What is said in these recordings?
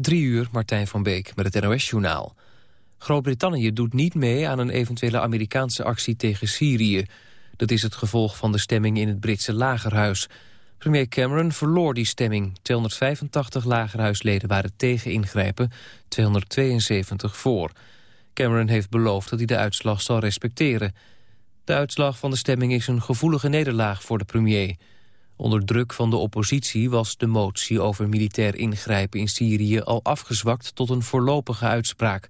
Drie uur, Martijn van Beek met het NOS-journaal. Groot-Brittannië doet niet mee aan een eventuele Amerikaanse actie tegen Syrië. Dat is het gevolg van de stemming in het Britse lagerhuis. Premier Cameron verloor die stemming. 285 lagerhuisleden waren tegen ingrijpen, 272 voor. Cameron heeft beloofd dat hij de uitslag zal respecteren. De uitslag van de stemming is een gevoelige nederlaag voor de premier... Onder druk van de oppositie was de motie over militair ingrijpen in Syrië al afgezwakt tot een voorlopige uitspraak.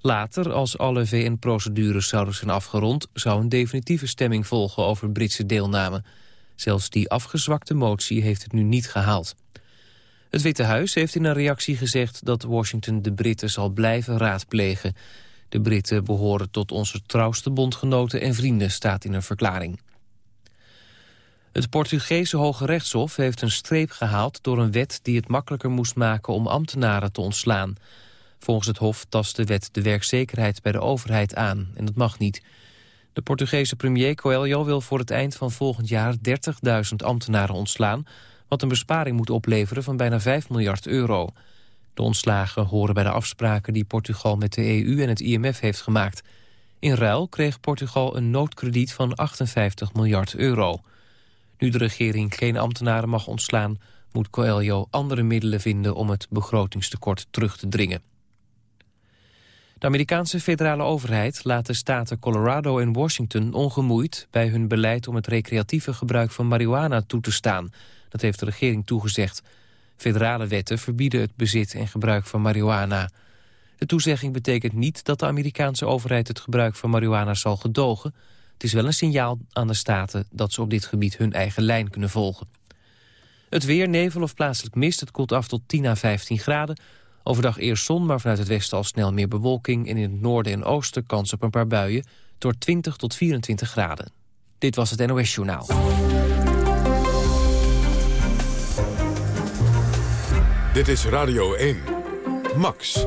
Later, als alle VN-procedures zouden zijn afgerond, zou een definitieve stemming volgen over Britse deelname. Zelfs die afgezwakte motie heeft het nu niet gehaald. Het Witte Huis heeft in een reactie gezegd dat Washington de Britten zal blijven raadplegen. De Britten behoren tot onze trouwste bondgenoten en vrienden, staat in een verklaring. Het Portugese Hoge Rechtshof heeft een streep gehaald door een wet die het makkelijker moest maken om ambtenaren te ontslaan. Volgens het Hof tast de wet de werkzekerheid bij de overheid aan en dat mag niet. De Portugese premier Coelho wil voor het eind van volgend jaar 30.000 ambtenaren ontslaan, wat een besparing moet opleveren van bijna 5 miljard euro. De ontslagen horen bij de afspraken die Portugal met de EU en het IMF heeft gemaakt. In ruil kreeg Portugal een noodkrediet van 58 miljard euro. Nu de regering geen ambtenaren mag ontslaan... moet Coelho andere middelen vinden om het begrotingstekort terug te dringen. De Amerikaanse federale overheid laat de staten Colorado en Washington ongemoeid bij hun beleid om het recreatieve gebruik van marihuana toe te staan. Dat heeft de regering toegezegd. Federale wetten verbieden het bezit en gebruik van marihuana. De toezegging betekent niet dat de Amerikaanse overheid het gebruik van marihuana zal gedogen. Het is wel een signaal aan de staten dat ze op dit gebied hun eigen lijn kunnen volgen. Het weer, nevel of plaatselijk mist, het koelt af tot 10 à 15 graden. Overdag eerst zon, maar vanuit het westen al snel meer bewolking... en in het noorden en oosten kans op een paar buien... door 20 tot 24 graden. Dit was het NOS Journaal. Dit is Radio 1. Max.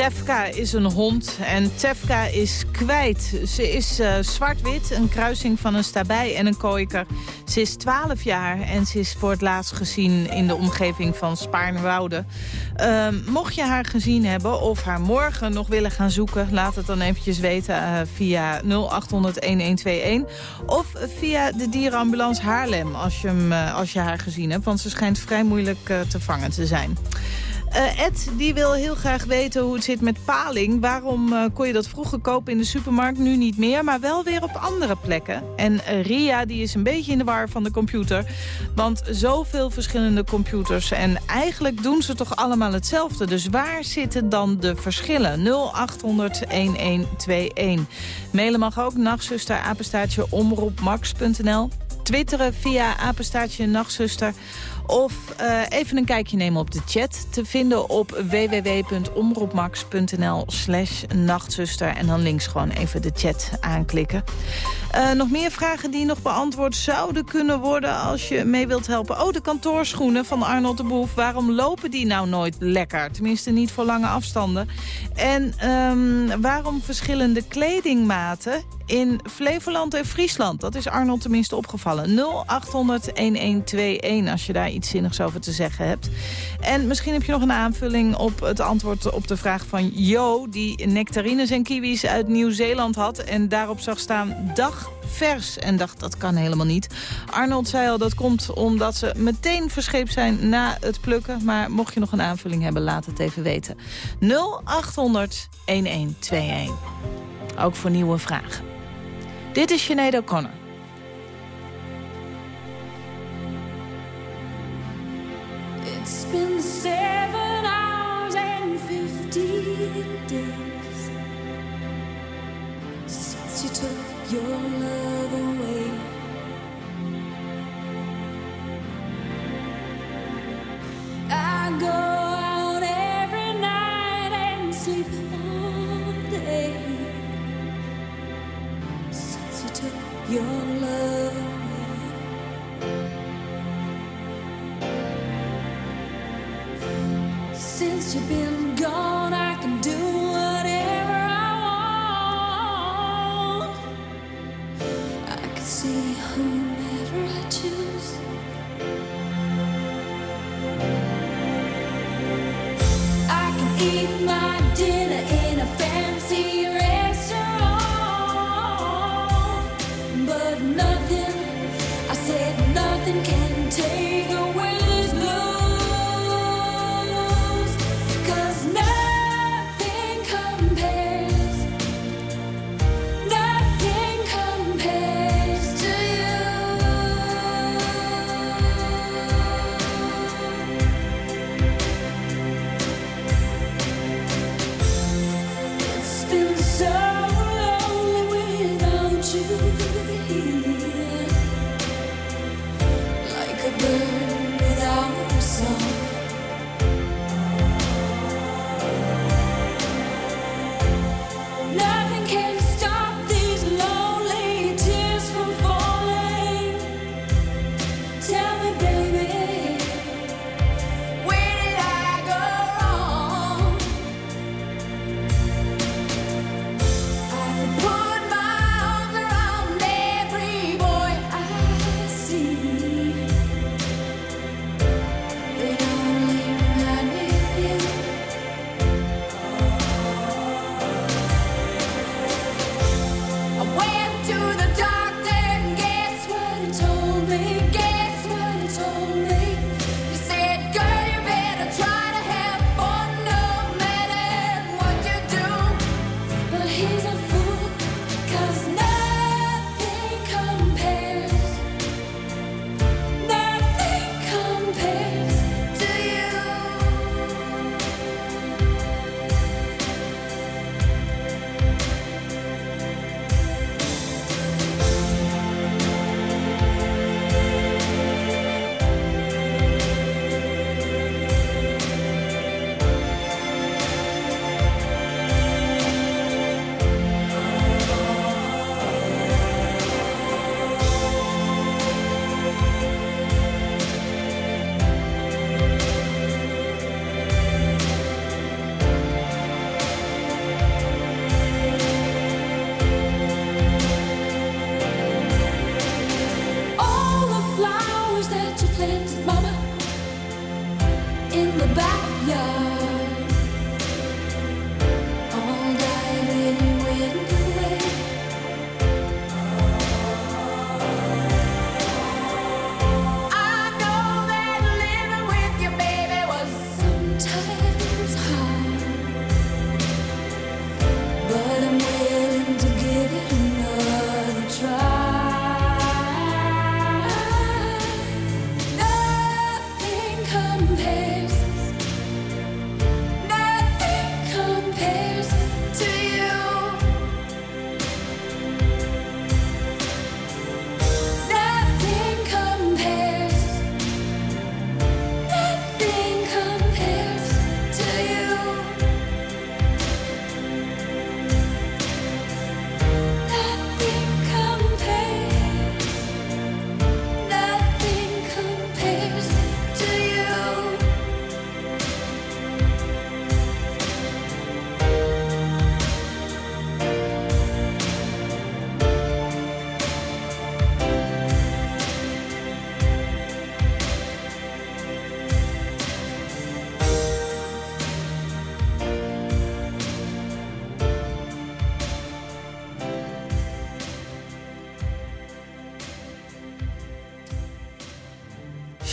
Tefka is een hond en Tefka is kwijt. Ze is uh, zwart-wit, een kruising van een stabij en een kooiker. Ze is 12 jaar en ze is voor het laatst gezien in de omgeving van Spaarnwoude. Uh, mocht je haar gezien hebben of haar morgen nog willen gaan zoeken... laat het dan eventjes weten uh, via 0800-1121 of via de dierenambulance Haarlem... als je, hem, uh, als je haar gezien hebt, want ze schijnt vrij moeilijk te vangen te zijn. Uh, Ed die wil heel graag weten hoe het zit met paling. Waarom uh, kon je dat vroeger kopen in de supermarkt, nu niet meer... maar wel weer op andere plekken. En uh, Ria die is een beetje in de war van de computer. Want zoveel verschillende computers... en eigenlijk doen ze toch allemaal hetzelfde. Dus waar zitten dan de verschillen? 0800-1121. Mailen mag ook nachtzuster, apenstaartje, omroepmax.nl. Twitteren via apenstaartje, nachtzuster... Of uh, even een kijkje nemen op de chat. Te vinden op www.omroepmax.nl slash nachtzuster. En dan links gewoon even de chat aanklikken. Uh, nog meer vragen die nog beantwoord zouden kunnen worden als je mee wilt helpen. Oh, de kantoorschoenen van Arnold de Boef. Waarom lopen die nou nooit lekker? Tenminste niet voor lange afstanden. En um, waarom verschillende kledingmaten in Flevoland en Friesland? Dat is Arnold tenminste opgevallen. 0800-1121 als je daar iets zinnigs over te zeggen hebt. En misschien heb je nog een aanvulling op het antwoord op de vraag van Jo... die nectarines en kiwis uit Nieuw-Zeeland had en daarop zag staan... dag vers en dacht dat kan helemaal niet. Arnold zei al dat komt omdat ze meteen verscheept zijn na het plukken. Maar mocht je nog een aanvulling hebben, laat het even weten. 0800 1121. Ook voor nieuwe vragen. Dit is Sinead O'Connor. It's been seven hours and fifty days since you took your love away. I go Since since you've been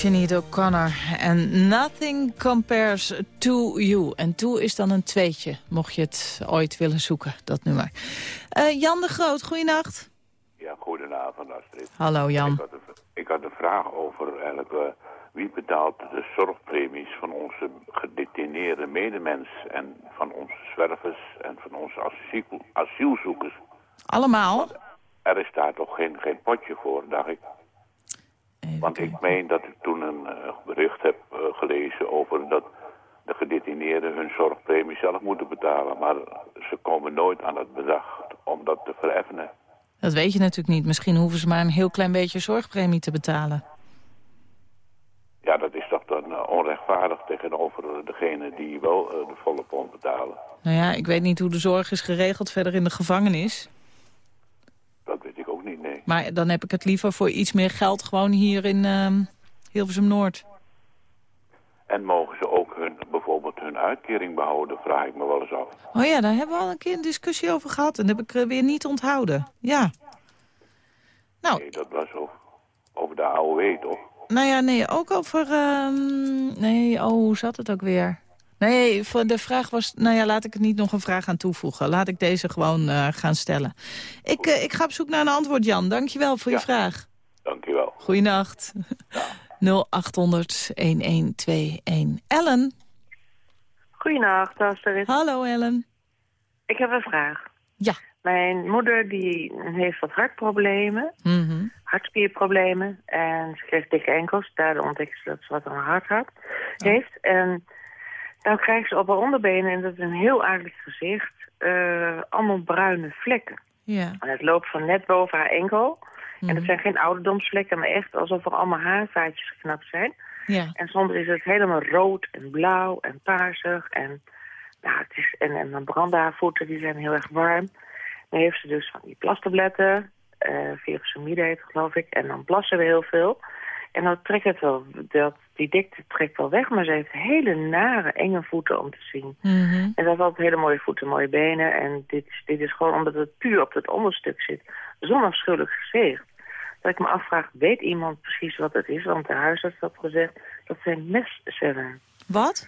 Sinead O'Connor en Nothing Compares to You. En to is dan een tweetje, mocht je het ooit willen zoeken, dat nummer. Eh, Jan de Groot, goeienacht. Ja, goedenavond Astrid. Hallo Ik Jan. had, een, ik had een vraag over eigenlijk, eh, wie betaalt de zorgpremies van onze gedetineerde medemens en van onze zwervers en van onze asiel, asielzoekers. Allemaal? Er is daar toch geen, geen potje voor, dacht ik. Even Want ik meen dat ik toen een eh, bericht heb eh, gelezen over dat de gedetineerden hun zorgpremie zelf moeten betalen. Maar ze komen nooit aan het bedrag om dat te vereffenen. Dat weet je natuurlijk niet. Misschien hoeven ze maar een heel klein beetje zorgpremie te betalen. Ja, dat is toch dan eh, onrecht onrechtvaardig tegenover degene die wel de volle pond betalen. Nou ja, ik weet niet hoe de zorg is geregeld verder in de gevangenis. Dat weet ik ook niet, nee. Maar dan heb ik het liever voor iets meer geld gewoon hier in ehm Hilversum Noord. En mogen ze ook hun, bijvoorbeeld hun uitkering behouden, vraag ik me wel eens af. Oh ja, daar hebben we al een keer een discussie over gehad. En dat heb ik eh, weer niet onthouden. Ja. Nou, Nee, dat was over, over de AOW, toch? nou ja, nee, ook over... ehm, nee, oh, hoe zat het ook weer? Nee, de vraag was... Nou ja, laat ik er niet nog een vraag aan toevoegen. Laat ik deze gewoon eh, gaan stellen. Ik, eh, ik ga op zoek naar een antwoord, Jan. Dankjewel voor je Ja. vraag. Dank je wel. Goeienacht. 0800 1121. Ellen. Goedenacht, Astrid. Hallo, Ellen. Ik heb een vraag. Ja. Mijn moeder die heeft wat hartproblemen, Mhm. hartspierproblemen. En ze kreeg dikke enkels. Daardoor ontdekte ze dat ze wat aan haar hart had, heeft. En dan krijgt ze op haar onderbenen, en dat is een heel aardig gezicht, eh, allemaal bruine vlekken. Ja. En het loopt van net boven haar enkel. En Mhm. dat zijn geen ouderdomsvlekken, maar echt alsof er allemaal haarvaatjes geknapt zijn. Ja. En soms is het helemaal rood en blauw en paarsig. En, nou, het is, en, en dan branden haar voeten, die zijn heel erg warm. Dan heeft ze dus van die plastabletten, eh virusamide heet het, geloof ik. En dan plassen we heel veel. En dan trekt het wel, dat, die dikte trekt wel weg. Maar ze heeft hele nare, enge voeten om te zien. Mhm. En ze heeft altijd hele mooie voeten, mooie benen. En dit, is- dit is gewoon omdat het puur op het onderstuk zit. Zo'n afschuwelijk gezicht. Dat ik me afvraag, weet iemand precies wat het is? Want de huisarts had gezegd, dat zijn mestcellen. Wat?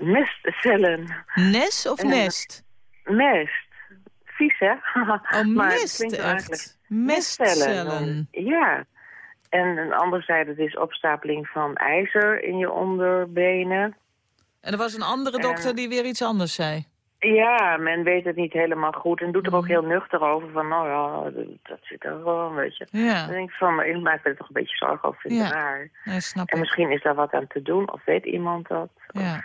Mestcellen. Nes of En- nest? Mest. Vies, hè? Oh, Maar het echt. Mestcellen. Ja. En een ander zei dat is opstapeling van ijzer in je onderbenen. En er was een andere dokter die weer iets anders zei. Ja, men weet het niet helemaal goed en doet er ook heel nuchter over van, nou ja, dat, zit er wel een beetje. Ja, Dan denk ik van, maar ik maak me er toch een beetje zorgen over, vind Ja. raar. nee, En misschien is daar wat aan te doen, of weet iemand dat? Ja.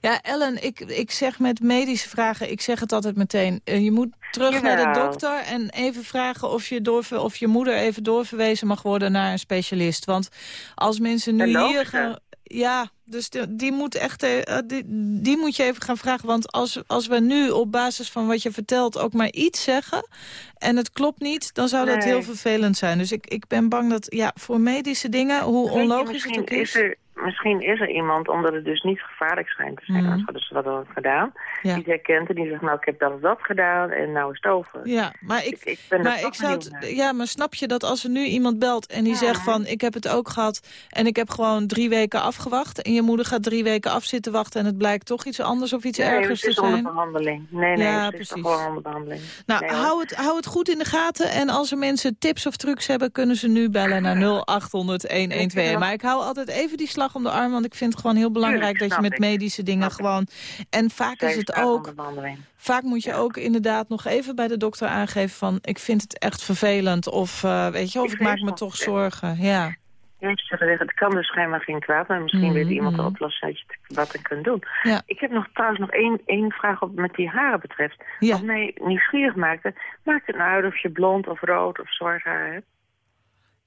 Ja, Ellen, ik, ik zeg met medische vragen, ik zeg het altijd meteen. eh, je moet terug naar de dokter en even vragen of je, doorver, of je moeder even doorverwezen mag worden naar een specialist. Want als mensen nu hier gaan... Ja, dus de- die, moet echt, eh, die, die moet je even gaan vragen. Want als, als we nu op basis van wat je vertelt ook maar iets zeggen... en het klopt niet, dan zou dat Nee. heel vervelend zijn. Dus ik, ik ben bang dat ja, voor medische dingen, hoe Weet je, onlogisch het ook is... er, misschien is er iemand, omdat het dus niet gevaarlijk schijnt te zijn, Mhm. anders hadden ze dat al gedaan, Ja. die het herkent en die zegt, nou ik heb dat of dat gedaan en nou is het over. Ja, maar ik, Ik, ik Maar ik zou het, ja, maar snap je dat als er nu iemand belt en die Ja. zegt van... ik heb het ook gehad en ik heb gewoon drie weken afgewacht... en je moeder gaat drie weken af zitten wachten... en het blijkt toch iets anders of iets Nee, ergers het te is onder zijn? behandeling. Nee, nee, Ja, het is precies. gewoon onder behandeling. Nou, Nee, hou, het, hou het goed in de gaten. En als er mensen tips of trucs hebben... kunnen ze nu bellen naar 0800-1121. Maar ik hou altijd even die slag om de arm... want ik vind het gewoon heel belangrijk Tuurlijk, dat je met ik. medische dingen gewoon... En vaak is het ook... Vaak moet je ook inderdaad nog even bij de dokter aangeven van... ik vind het echt vervelend of eh, weet je, of Ik ik maak me toch zorgen. Ja, het kan dus schijnbaar geen kwaad, maar misschien Mhm, weet iemand de mhm. oplossing dat je wat ik kan doen. Ja. Ik heb nog trouwens nog één, één vraag op met die haren betreft. ja. Wat mij nieuwsgierig maakte, maakt het nou uit of je blond of rood of zwart haar hebt?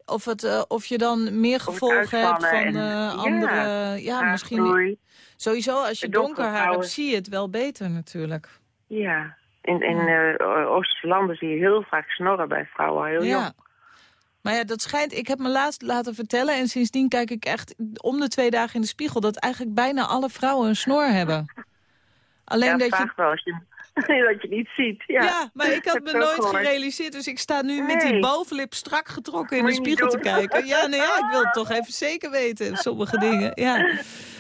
Of, het, eh, of je dan meer gevolgen hebt van en- eh, ja, andere... Ja, misschien... Sowieso, als je donker haar hebt, zie je het wel beter natuurlijk. Ja. In, in eh, Oosterse landen zie je heel vaak snorren bij vrouwen, heel jong. Ja. Maar ja, dat schijnt... Ik heb me laatst laten vertellen en sindsdien kijk ik echt om de twee dagen in de spiegel... dat eigenlijk bijna alle vrouwen een snor hebben. Alleen ja, dat je wel, als je, dat je niet ziet. Ja, Ja, maar ik had Heb me nooit gehoord. gerealiseerd. Dus ik sta nu met die bovenlip strak getrokken in de spiegel te kijken. Ja, nee, ja, ik wil het toch even zeker weten. Sommige dingen, ja.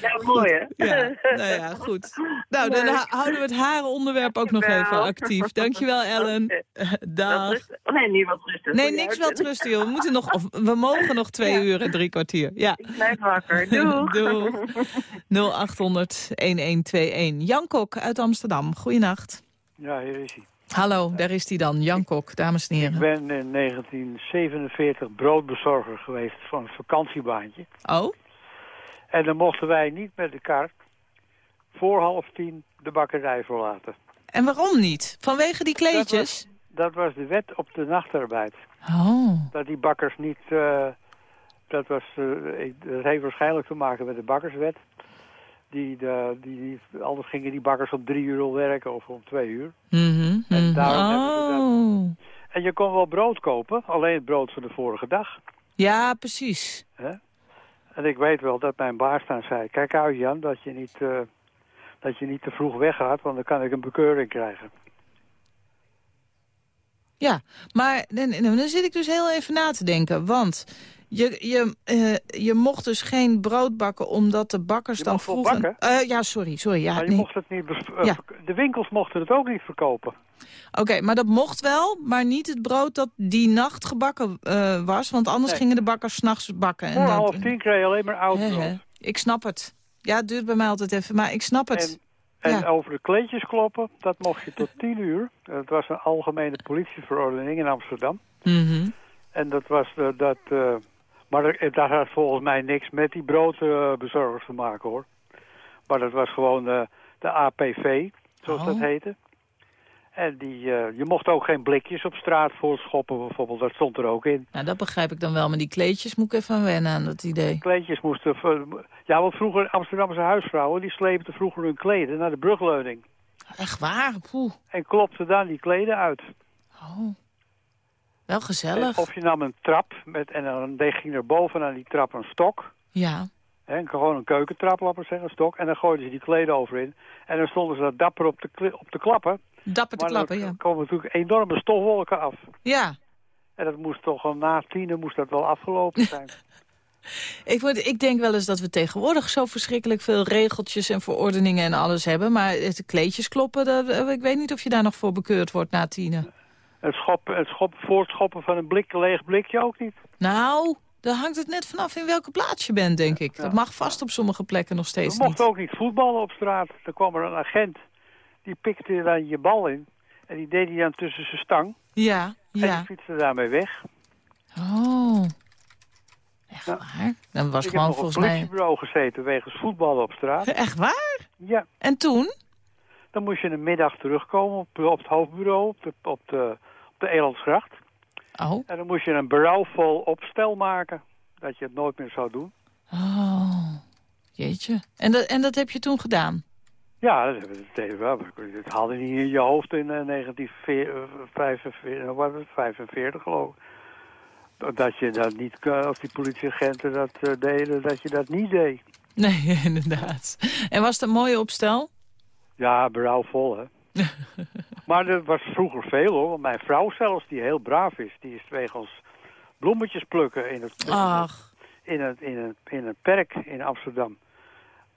Ja, mooi hè? Ja, nou ja, goed. Nou, dan houden we het harenonderwerp ook nog even actief. Dankjewel, Ellen. Dag. Oh, nee, niet wat rusten. Nee, niks wel trusten, joh. We, moeten nog, of, we mogen nog twee uur en drie kwartier. Ja. Ik blijf wakker. Doeg. 0800-1121. Jan Kok uit Amsterdam. Goeienacht. Ja, hier is hij. Hallo, daar is hij dan. Jan Kok, dames en Ik heren. ben in 1947 broodbezorger geweest van een vakantiebaantje. Oh? En dan mochten wij niet met de kar voor half tien de bakkerij verlaten. En waarom niet? Vanwege die kleedjes? Dat was de wet op de nachtarbeid. Oh. Dat die bakkers niet eh, Dat, was, eh, ik- dat heeft waarschijnlijk te maken met de bakkerswet. Die, de, die, die, anders gingen die bakkers om drie uur al werken of om twee uur. Mhm, En mhm. daarom hebben ze dat- Oh. En je kon wel brood kopen, alleen het brood van de vorige dag. Ja, precies. En ik weet wel dat mijn baas dan zei... Kijk uit Jan, dat je niet, eh, dat je niet te vroeg weggaat, want dan kan ik een bekeuring krijgen. Ja, maar dan, dan zit ik dus heel even na te denken. Want je, je, eh, je mocht dus geen brood bakken omdat de bakkers Je dan vroegen... bakken? Eh, ja, sorry, sorry. Ja, maar je nee. mocht het niet... eh, Ja. De winkels mochten het ook niet verkopen. Oké, maar dat mocht wel, maar niet het brood dat die nacht gebakken was. Want anders Nee. gingen de bakkers s'nachts bakken. En Voor dan- half tien kreeg je alleen maar oud brood. Ik snap het. Ja, het duurt bij mij altijd even, maar ik snap het. En, en Ja. over de kleedjes kloppen, dat mocht je tot tien uur. Het was een algemene politieverordening in Amsterdam. Mhm. En dat was dat... maar er- daar had volgens mij niks met die broodbezorgers te maken, hoor. Maar dat was gewoon eh, de APV, zoals Oh. dat heette. En die, eh, je mocht ook geen blikjes op straat voorschoppen bijvoorbeeld. Dat stond er ook in. Nou, dat begrijp ik dan wel. Maar die kleedjes moet ik even aan wennen aan dat idee. Kleedjes moesten... Ja, want vroeger Amsterdamse huisvrouwen... die sleepten vroeger hun kleden naar de brugleuning. Echt waar? Poeh. En klopten dan die kleden uit. Oh. Wel gezellig. Of je nam een trap met, en dan ging er bovenaan die trap een stok. Ja. Hè, gewoon een keukentrap, laat maar zeggen, een stok. En dan gooiden ze die kleden over in. En dan stonden ze dat dapper op de, kli- op klappen. Dapper te maar klappen, dan ja. komen natuurlijk enorme stofwolken af. Ja. En dat moest toch al na tienen moest dat wel afgelopen zijn. Ik, word, ik denk wel eens dat we tegenwoordig zo verschrikkelijk veel regeltjes en verordeningen en alles hebben. Maar het kleedjes kloppen, dat, eh, ik weet niet of je daar nog voor bekeurd wordt na tienen. Het, schop, het schop, voortschoppen van een blik, een leeg blikje ook niet. Nou, daar hangt het net vanaf in welke plaats je bent, denk ik. Dat mag vast op sommige plekken nog We steeds mochten niet. ook niet voetballen op straat. Dan kwam er een agent, die pikte dan je bal in. En die deed hij dan tussen zijn stang. Ja, En die ja. fietste daarmee weg. Oh. Echt Ja. waar? Dan was ik heb gewoon nog op volgens een mij... politiebureau gezeten wegens voetballen op straat. Echt waar? Ja, En toen? dan moest je een middag terugkomen op, op het hoofdbureau, op de, op de, op de Elandsgracht. Oh. En dan moest je een berouwvol opstel maken, dat je het nooit meer zou doen. Oh. Jeetje. En dat, en dat heb je toen gedaan? Ja, dat dat deden we. Dat haalde je niet in je hoofd in eh, 1945, wat was het, 45 geloof ik. Dat je dat niet, eh, als die politieagenten dat eh, deden, dat je dat niet deed. Nee, inderdaad. En was het een mooie opstel? Ja, berouwvol, hè. maar dat was vroeger veel, hoor. Want mijn vrouw zelfs, die heel braaf is, die is wegens bloemetjes plukken in het, Ach. in het, in het, in het perk in Amsterdam.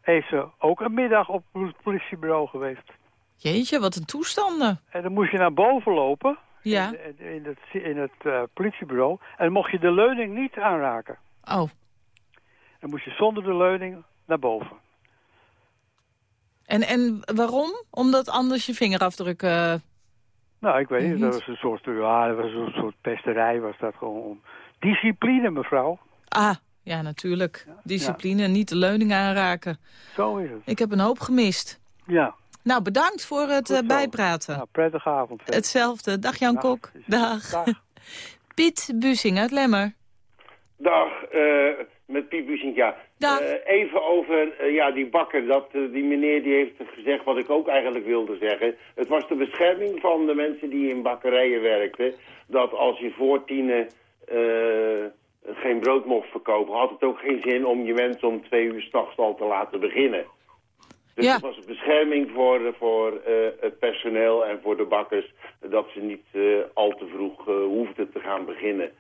Heeft ze ook een middag op het politiebureau geweest. Jeetje, wat een toestanden. En dan moest je naar boven lopen Ja. in, in het, in het eh, politiebureau. En dan mocht je de leuning niet aanraken. Oh. Dan moest je zonder de leuning naar boven. En, en waarom? Omdat anders je vingerafdruk... eh, Nou, ik weet niet, Niet? dat was een soort, ja, dat was een soort pesterij, was dat gewoon. om- Discipline, mevrouw. Ah, ja, natuurlijk. Discipline, niet de leuning aanraken. Zo is het. Ik heb een hoop gemist. Ja, Nou, bedankt voor het eh, bijpraten. nou, prettige avond. verder. Hetzelfde. Dag Jan Dag. Kok. Dag. Dag. Piet Busing uit Lemmer. Dag, eh, met Bussink, ja. Eh, even over eh, ja, die bakker. Dat, eh, die meneer die heeft gezegd wat ik ook eigenlijk wilde zeggen. Het was de bescherming van de mensen die in bakkerijen werkten. Dat als je voor tienen geen brood mocht verkopen... had het ook geen zin om je mensen om twee uur s'nachts al te laten beginnen. Dus Ja. het was een bescherming voor, voor het personeel en voor de bakkers... dat ze niet al te vroeg hoefden te gaan beginnen.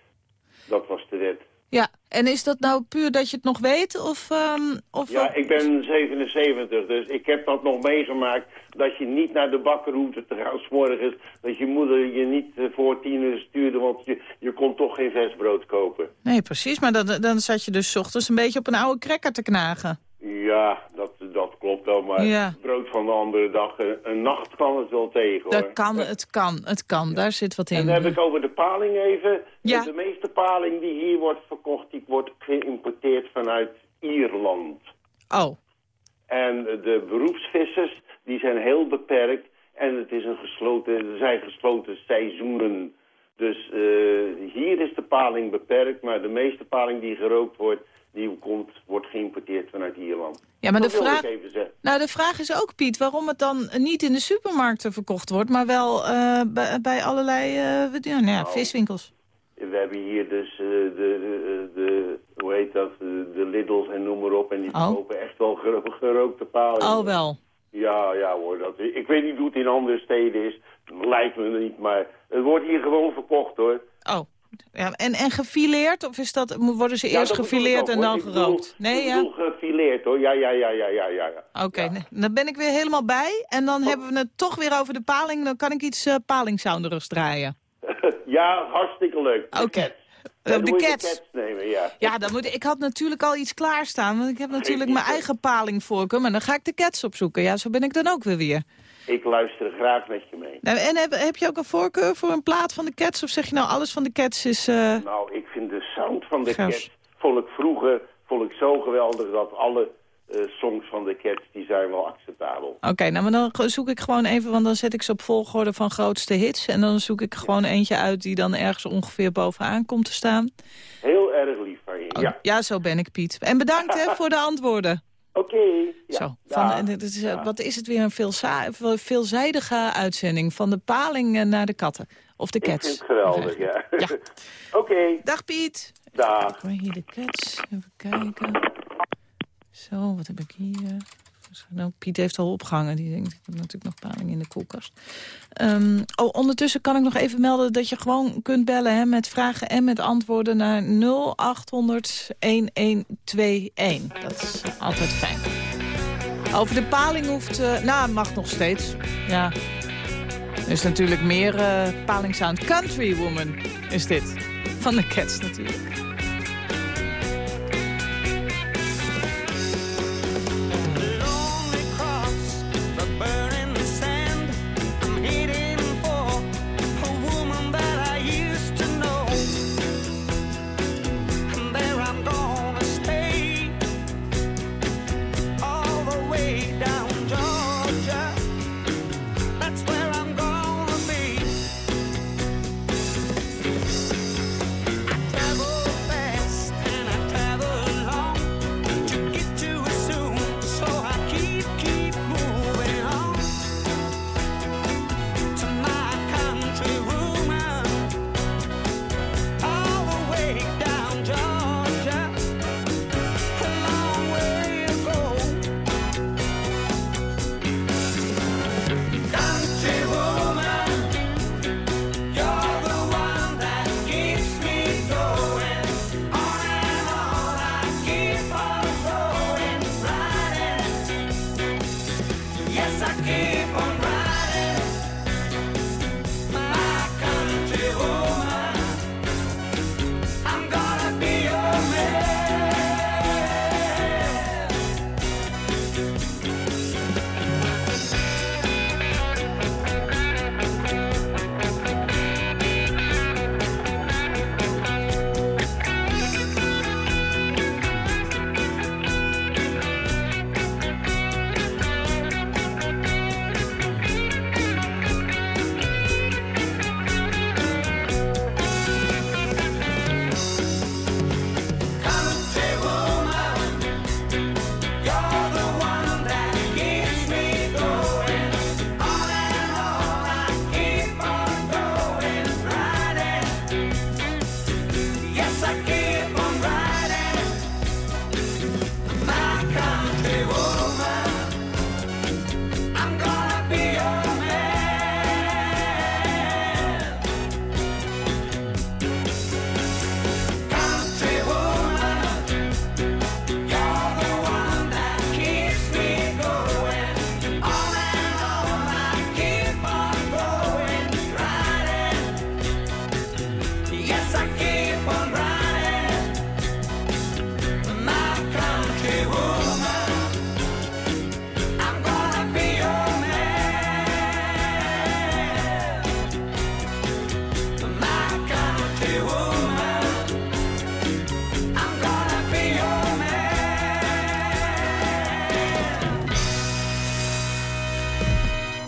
Dat was de wet. Ja, en is dat nou puur dat je het nog weet? Of, ehm, of Ja, ik ben 77, dus ik heb dat nog meegemaakt. Dat je niet naar de bakker hoefde te gaan s'morgens. Dat je moeder je niet eh, voor tien uur stuurde, want je, je kon toch geen vers brood kopen. Nee, precies. Maar dan, dan zat je dus ochtends een beetje op een oude cracker te knagen. Ja, dat, dat klopt wel, maar Ja. brood van de andere dag, eh, een nacht kan het wel tegen hoor. Dat kan, het kan, het kan. Daar zit wat En in. dan heb ik over de paling even. Ja. De meeste paling die hier wordt verkocht, die wordt geïmporteerd vanuit Ierland. Oh, En de beroepsvissers, die zijn heel beperkt. En het is een gesloten, er zijn gesloten seizoenen. Dus eh, hier is de paling beperkt, maar de meeste paling die gerookt wordt, die komt, wordt geïmporteerd vanuit Ierland. Ja, maar de Dat vraag, nou, de vraag is ook, Piet, waarom het dan niet in de supermarkten verkocht wordt... maar wel eh, bij, bij allerlei eh, ja, nou ja, viswinkels. We hebben hier dus eh, de, de, de, hoe heet dat, de, Lidl's en noem maar op. En die Oh. verkopen echt wel gero- gerookte paling. Oh, wel. Ja, ja hoor. Dat, ik weet niet hoe het in andere steden is. Lijkt me niet, maar het wordt hier gewoon verkocht hoor. Oh. Ja, en, en gefileerd? Of is dat, worden ze Ja, eerst gefileerd en dan gerookt? Nee, ja? gefileerd hoor. Ja, ja, ja, ja, ja, ja. ja. Oké, nee, dan ben ik weer helemaal bij. En dan hebben we het toch weer over de paling. Dan kan ik iets uh, palingsounderigs draaien. ja, hartstikke leuk. Oké. Eh, de moet je cats. nemen, ja. Ja, dan moet, ik had natuurlijk al iets klaarstaan. Want ik heb natuurlijk mijn eigen paling voorkeur. Maar dan ga ik de cats opzoeken. Ja, zo ben ik dan ook weer weer. Ik luister graag met je mee. Nou, en heb, heb je ook een voorkeur voor een plaat van de cats? Of zeg je nou alles van de cats is... eh, Nou, ik vind de sound van de Gers. Cats, vond ik vroeger vond ik zo geweldig dat alle songs van de Cats, die zijn wel acceptabel. Oké, nou, maar dan zoek ik gewoon even... want dan zet ik ze op volgorde van grootste hits. En dan zoek ik gewoon eentje uit die dan ergens ongeveer bovenaan komt te staan. Heel erg lief van je. Oh, Ja, ja, zo ben ik, Piet. En bedankt hè, voor de antwoorden. oké. Ja. Zo, van, Ja. en dit is, eh, Ja. Wat is het weer een veelza- veelzijdige uitzending. Van de paling eh, naar de katten. Of de Ik vind cats. het geweldig, ja. Ja. oké, Dag Piet. dag. Maar hier de cats. Even kijken. Zo, wat heb ik hier? Nou, Piet heeft al opgehangen. Die denkt, ik heb natuurlijk nog paling in de koelkast. Ehm, oh, ondertussen kan ik nog even melden dat je gewoon kunt bellen... Hè, met vragen en met antwoorden naar 0800 1121. Dat is altijd fijn. Over de paling hoeft... eh, nou, mag nog steeds. Ja. Er is natuurlijk meer eh paling sound. Country Woman is dit. Van de Cats natuurlijk.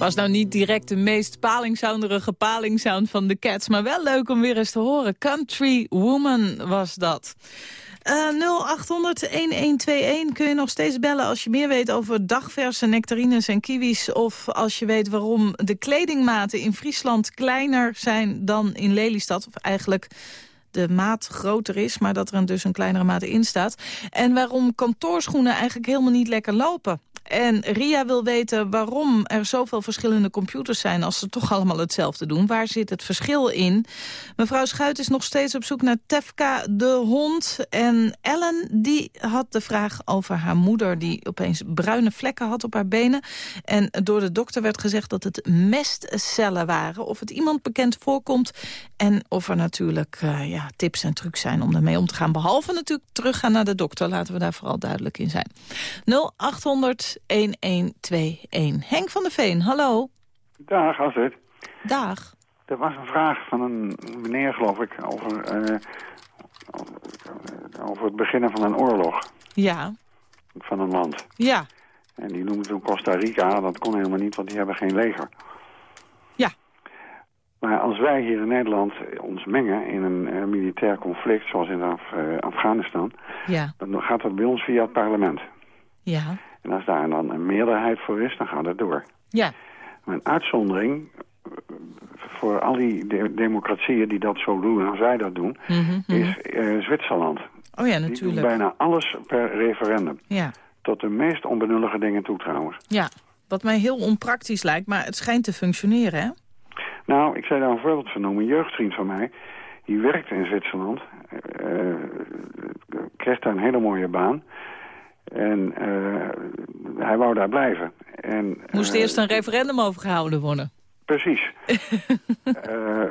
Was nou niet direct de meest palingsounderige palingsound van de Cats... maar wel leuk om weer eens te horen. Country Woman was dat. Eh 0800-1121 kun je nog steeds bellen als je meer weet over dagverse nectarines en kiwis... of als je weet waarom de kledingmaten in Friesland kleiner zijn dan in Lelystad. Of eigenlijk de maat groter is, maar dat er dus een kleinere maat in staat. En waarom kantoorschoenen eigenlijk helemaal niet lekker lopen. En Ria wil weten waarom er zoveel verschillende computers zijn... als ze toch allemaal hetzelfde doen. Waar zit het verschil in? Mevrouw Schuit is nog steeds op zoek naar Tefka de hond. En Ellen die had de vraag over haar moeder... die opeens bruine vlekken had op haar benen. En door de dokter werd gezegd dat het mestcellen waren. Of het iemand bekend voorkomt. En of er natuurlijk eh, ja, tips en trucs zijn om daarmee om te gaan. Behalve natuurlijk teruggaan naar de dokter. Laten we daar vooral duidelijk in zijn. 0800 1121. Henk van der Veen, hallo. Dag, Astrid. Dag. Er was een vraag van een meneer, geloof ik, over, eh, over- het beginnen van een oorlog Ja, van een land. ja, En die noemde toen Costa Rica, dat kon helemaal niet, want die hebben geen leger. Ja. Maar als wij hier in Nederland ons mengen in een eh, militair conflict, zoals in Af- eh, Afghanistan, ja, dan gaat dat bij ons via het parlement. ja, En als daar dan een meerderheid voor is, dan gaat het door. ja. Maar een uitzondering eh, voor al die de- democratieën die dat zo doen, als wij dat doen, Mhm, mhm. is eh, Zwitserland. Oh ja, Die doen natuurlijk. bijna alles per referendum. Ja, Tot de meest onbenullige dingen toe trouwens. ja. Wat mij heel onpraktisch lijkt, maar het schijnt te functioneren, hè? Nou, ik zou daar een voorbeeld van noemen. Een jeugdvriend van mij, die werkte in Zwitserland. eh, kreeg daar een hele mooie baan. En eh, hij wou daar blijven. En, Moest eh, eerst een referendum over gehouden worden. Precies. Eh,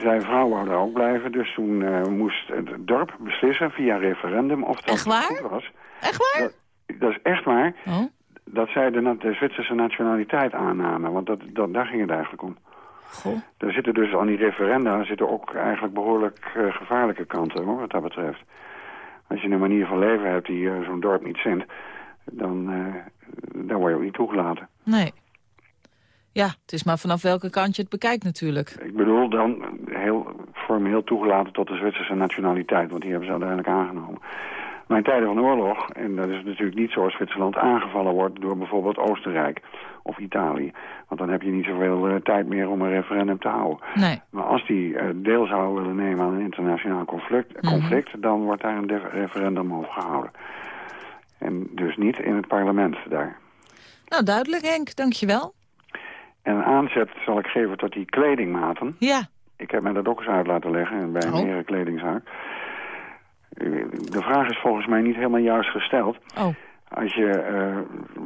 zijn vrouw wou daar ook blijven, dus toen moest het dorp beslissen via referendum of dat Echt waar? goed was. Echt waar? Dat, dat is echt waar. Oh, Dat zij de, de Zwitserse nationaliteit aannamen, want dat, dat, daar ging het eigenlijk om. goh. Er zitten dus aan die referenda zitten ook eigenlijk behoorlijk eh, gevaarlijke kanten, hoor, wat dat betreft. Als je een manier van leven hebt die eh, zo'n dorp niet zendt, dan, dan word je ook niet toegelaten. Nee. Ja, het is maar vanaf welke kant je het bekijkt natuurlijk. Ik bedoel dan heel formeel toegelaten tot de Zwitserse nationaliteit, want die hebben ze uiteindelijk aangenomen. Maar in tijden van oorlog, en dat is natuurlijk niet zo als Zwitserland aangevallen wordt door bijvoorbeeld Oostenrijk of Italië. Want dan heb je niet zoveel eh, tijd meer om een referendum te houden. Nee. Maar als die eh, deel zou willen nemen aan een internationaal conflict, conflict dan wordt daar een referendum over gehouden. En dus niet in het parlement daar. Nou, duidelijk Henk, dankjewel. En een aanzet zal ik geven tot die kledingmaten. Ja, Ik heb mij dat ook eens uit laten leggen bij een Oh. herenkledingzaak. Eh, De vraag is volgens mij niet helemaal juist gesteld. oh, Als je eh,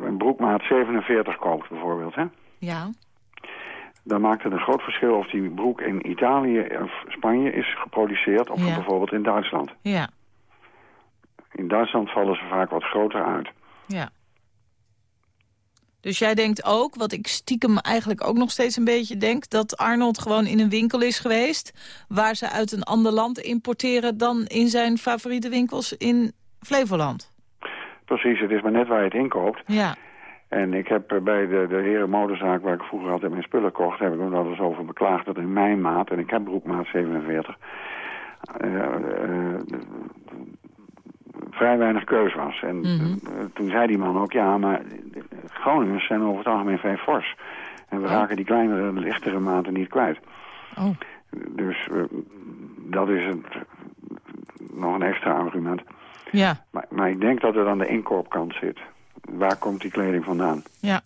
een broekmaat 47 koopt bijvoorbeeld, hè, ja, dan maakt het een groot verschil of die broek in Italië of Spanje is geproduceerd of Ja. bijvoorbeeld in Duitsland. ja, In Duitsland vallen ze vaak wat groter uit. ja. Dus jij denkt ook, wat ik stiekem eigenlijk ook nog steeds een beetje denk... dat Arnold gewoon in een winkel is geweest... waar ze uit een ander land importeren... dan in zijn favoriete winkels in Flevoland. Precies, het is maar net waar je het inkoopt. Ja, En ik heb eh, bij de, de heren modezaak waar ik vroeger altijd mijn spullen kocht... heb ik me wel eens over beklaagd dat in mijn maat, en ik heb broekmaat 47... eh, eh, vrij weinig keus was. En Mhm. eh, toen zei die man ook, ja, maar Groningers zijn over het algemeen vrij fors. En we Oh. raken die kleinere, lichtere maten niet kwijt. oh, Dus eh, dat is het, nog een extra argument. ja, Maar, maar ik denk dat het aan de inkoopkant zit. Waar komt die kleding vandaan? ja.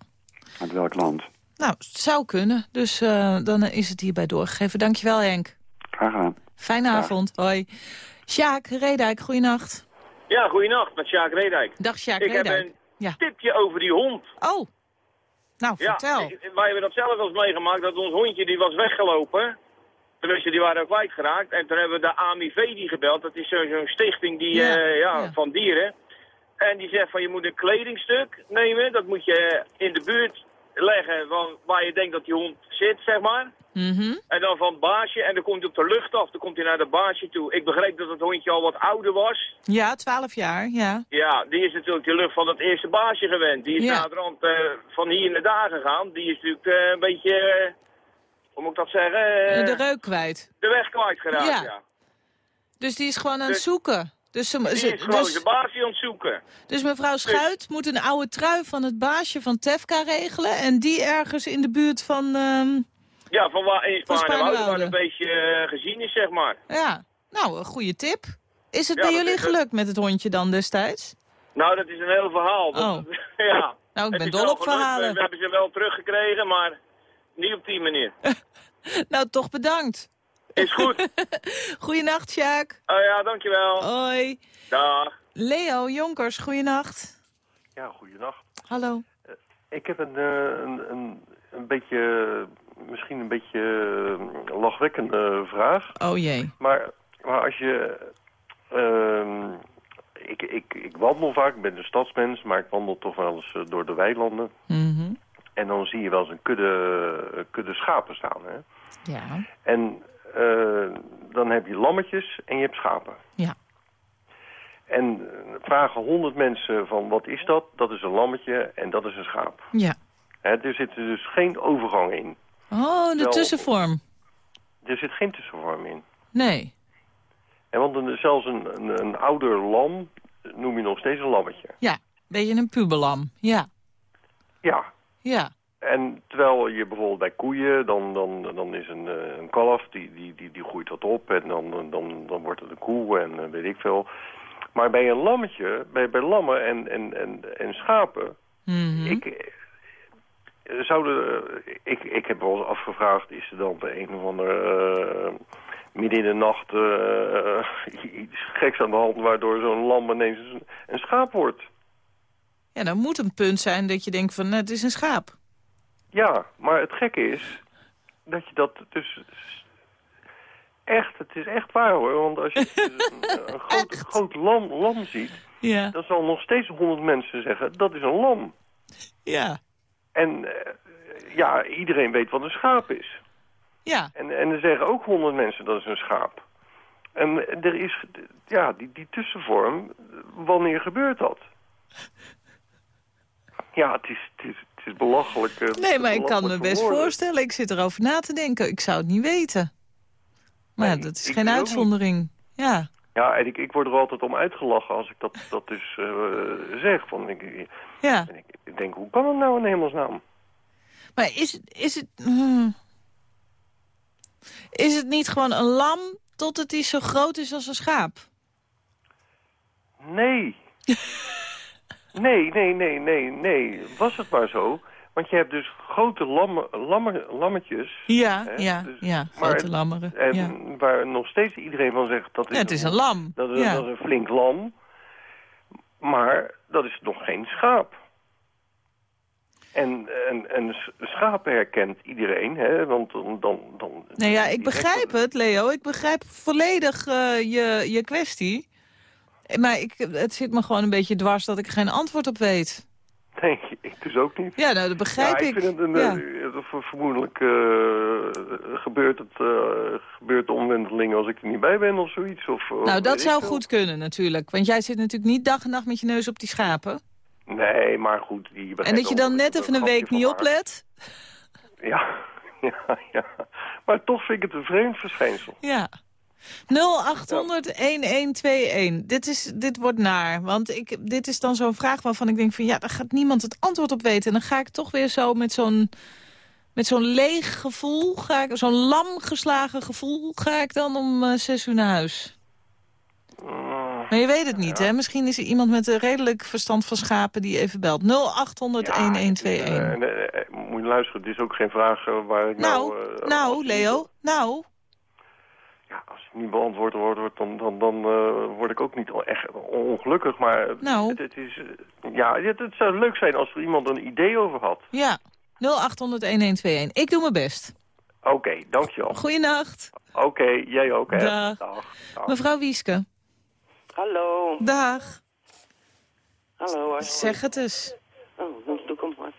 Uit welk land? Nou, het zou kunnen. Dus eh, dan is het hierbij doorgegeven. Dankjewel Henk. Graag gedaan. Fijne avond. Hoi. Sjaak Redijk, goeienacht. Ja, goeienacht, met Sjaak Redijk. Dag Sjaak Ik heb Redijk. een Ja. tipje over die hond. Oh, nou Ja, vertel. ik- wij hebben dat zelf wel eens meegemaakt, dat ons hondje die was weggelopen. Tenminste, die waren ook kwijtgeraakt. En toen hebben we de AMIV die gebeld. Dat is zo- zo'n stichting die, Ja, eh, ja, ja. van dieren. En die zegt van je moet een kledingstuk nemen. Dat moet je in de buurt leggen van waar je denkt dat die hond zit, zeg maar. Mhm. En dan van het baasje en dan komt hij op de lucht af. Dan komt hij naar de baasje toe. Ik begreep dat het hondje al wat ouder was. Ja, 12 jaar, ja. Ja, die is natuurlijk de lucht van het eerste baasje gewend. Die is Ja. naderhand eh, van hier naar daar gegaan. Die is natuurlijk eh, een beetje, eh, hoe moet ik dat zeggen? De reuk kwijt. de weg kwijtgeraakt, Ja. ja. Dus die is gewoon aan het Dus- zoeken. Dus, ze, Die is gewoon dus, de baasje aan het zoeken. dus mevrouw Schuit moet een oude trui van het baasje van Tefka regelen... en die ergens in de buurt van... Ja, van waar in Van Spaarnwoude, waar het een beetje eh, gezien is, zeg maar. ja, nou, een goede tip. Is het Ja, bij jullie gelukt met het hondje dan destijds? Nou, dat is een heel verhaal. Oh. ja. Nou, ik ben dol wel op verhalen. We, we hebben ze wel teruggekregen, maar niet op die manier. Nou, toch bedankt. Is goed. Goeienacht, Sjaak. Oh ja, dankjewel. Hoi. Dag. Leo Jonkers, goeienacht. Ja, goedenacht. Hallo. Ik heb een, eh, een, een, een beetje, misschien een beetje eh, lachwekkende vraag. Oh jee. Maar, maar als je... ehm, ik, ik, ik wandel vaak, ik ben een stadsmens, maar ik wandel toch wel eens eh, door de weilanden. Mhm. En dan zie je wel eens een kudde, een kudde schapen staan. Hè? Ja. En eh, dan heb je lammetjes en je hebt schapen. Ja. En eh, vragen honderd mensen van wat is dat? Dat is een lammetje en dat is een schaap. Ja. Hè, er zit dus geen overgang in. Oh, de tussenvorm. Er zit geen tussenvorm in. Nee. En want een, zelfs een, een, een ouder lam noem je nog steeds een lammetje. Ja, beetje een puberlam. Ja. Ja. Ja. En terwijl je bijvoorbeeld bij koeien, dan, dan, dan is een, eh, een kalf, die, die, die, die groeit wat op en dan, dan, dan wordt het een koe en eh, weet ik veel. Maar bij een lammetje, bij, bij lammen en, en, en, en schapen, Mhm. ik, zouden, eh, ik, ik heb wel eens afgevraagd, is er dan een of ander eh, midden in de nacht eh, iets geks aan de hand waardoor zo'n lam ineens een, een schaap wordt? Ja, dan moet een punt zijn dat je denkt van, nou, het is een schaap. Ja, maar het gekke is dat je dat dus echt, het is echt waar hoor. Want als je dus een, een groot, groot lam, lam ziet, Ja. dan zal nog steeds honderd mensen zeggen, dat is een lam. Ja. En eh, ja, iedereen weet wat een schaap is. Ja. En, en er zeggen ook honderd mensen dat is een schaap. En er is, ja, die, die tussenvorm, wanneer gebeurt dat? Ja, het is, het is, het is belachelijk. eh, Nee, maar ik kan me best voorstellen. Ik zit erover na te denken. Ik zou het niet weten. Maar ja, dat is geen dus uitzondering. Ja. Ja, en ik, ik word er altijd om uitgelachen als ik dat, dat dus eh, zeg. Van, ik, Ja. en ik, denk, hoe kan dat nou in hemelsnaam? Maar is het... Is het, hmm. is het niet gewoon een lam tot het is zo groot is als een schaap? Nee. nee, nee, nee, nee, nee. Was het maar zo. Want je hebt dus grote lamme, lamme, lammetjes. Ja, hè, ja, dus- ja. maar- Grote lammeren. En ja. waar nog steeds iedereen van zegt, dat is, Ja, het is een lam. Dat is, Ja. dat is een flink lam. Maar dat is nog geen schaap. En een, een schaap herkent iedereen, hè, want dan... dan, dan Nee, ja, ik begrijp het, Leo. Ik begrijp volledig eh, je, je kwestie. Maar ik, het zit me gewoon een beetje dwars dat ik geen antwoord op weet. Nee, ik dus ook niet. Ja, nou, dat begrijp ja, ik. ik. vind het een, Ja. eh, ver- vermoedelijk eh, gebeurt het eh, gebeurt de omwenteling als ik er niet bij ben of zoiets. Of, Nou, dat zou goed kunnen natuurlijk. Want jij zit natuurlijk niet dag en nacht met je neus op die schapen. Nee, maar goed. Die En dat je dan net even een week niet oplet. Ja, ja, ja. Maar toch vind ik het een vreemd verschijnsel. Ja. 0800-1121. Dit, is, dit wordt naar. Want ik, dit is dan zo'n vraag waarvan ik denk van... ja, daar gaat niemand het antwoord op weten. En dan ga ik toch weer zo met zo'n... Met zo'n leeg gevoel, ga ik, zo'n lam geslagen gevoel, ga ik dan om eh, zes uur naar huis. Maar je weet het niet, hè? Misschien is er iemand met een redelijk verstand van schapen die even belt. 0800-1121. Eh, nee, eh, moet je luisteren, dit is ook geen vraag eh, waar ik nou... nou, eh, nou, Leo, nou. Ja, als het niet beantwoord wordt, dan, dan, dan eh, word ik ook niet al echt ongelukkig. Maar Nou. het, het is, eh, ja, het, het zou leuk zijn als er iemand een idee over had. Ja, 0800-1121. Ik doe mijn best. Oké, dankjewel. Goeienacht. Oké, jij ook, hè? Dag. Dag. dag. Mevrouw Wieske. Hallo. Dag. Hallo. Zeg het eens. Oh, dan doe ik hem maar.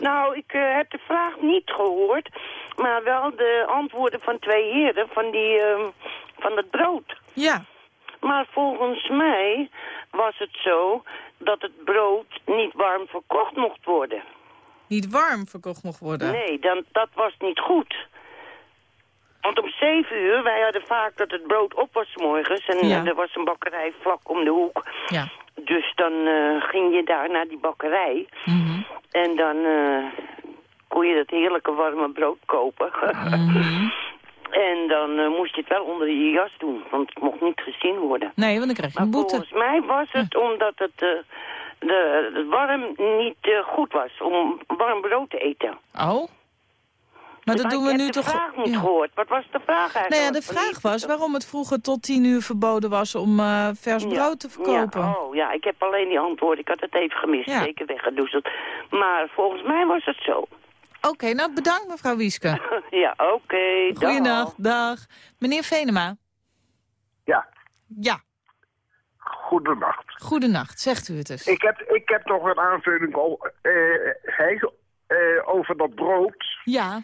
Nou, ik eh, heb de vraag niet gehoord. Maar wel de antwoorden van twee heren van, die, ehm, van het brood. Ja. Maar volgens mij was het zo dat het brood niet warm verkocht mocht worden. Niet warm verkocht mocht worden. Nee, dan, dat was niet goed. Want om zeven uur, wij hadden vaak dat het brood op was morgens. En Ja. er was een bakkerij vlak om de hoek. Ja. Dus dan eh, ging je daar naar die bakkerij. Mhm. En dan eh, kon je dat heerlijke warme brood kopen. Mhm. en dan eh, moest je het wel onder je jas doen, want het mocht niet gezien worden. Nee, want dan krijg je een boete. volgens mij was het omdat het, eh, de, het warm niet eh, goed was om warm brood te eten. Oh? Maar dat doen we ik nu heb toch... de vraag niet ja. gehoord. Wat was de vraag eigenlijk? Nou ja, de vraag was waarom het vroeger tot tien uur verboden was om vers Ja. brood te verkopen. Ja, oh, ja, ik heb alleen die antwoord. Ik had het even gemist, zeker weggedoezeld. Maar volgens mij was het zo. Oké, nou bedankt mevrouw Wieske. ja, oké. dag. Goeiedag, dag. Meneer Venema. Ja. Ja, Goedenacht. goedenacht. Zegt u het eens. Ik heb, ik heb nog een aanvulling over, eh, hey, eh, over dat brood. Ja.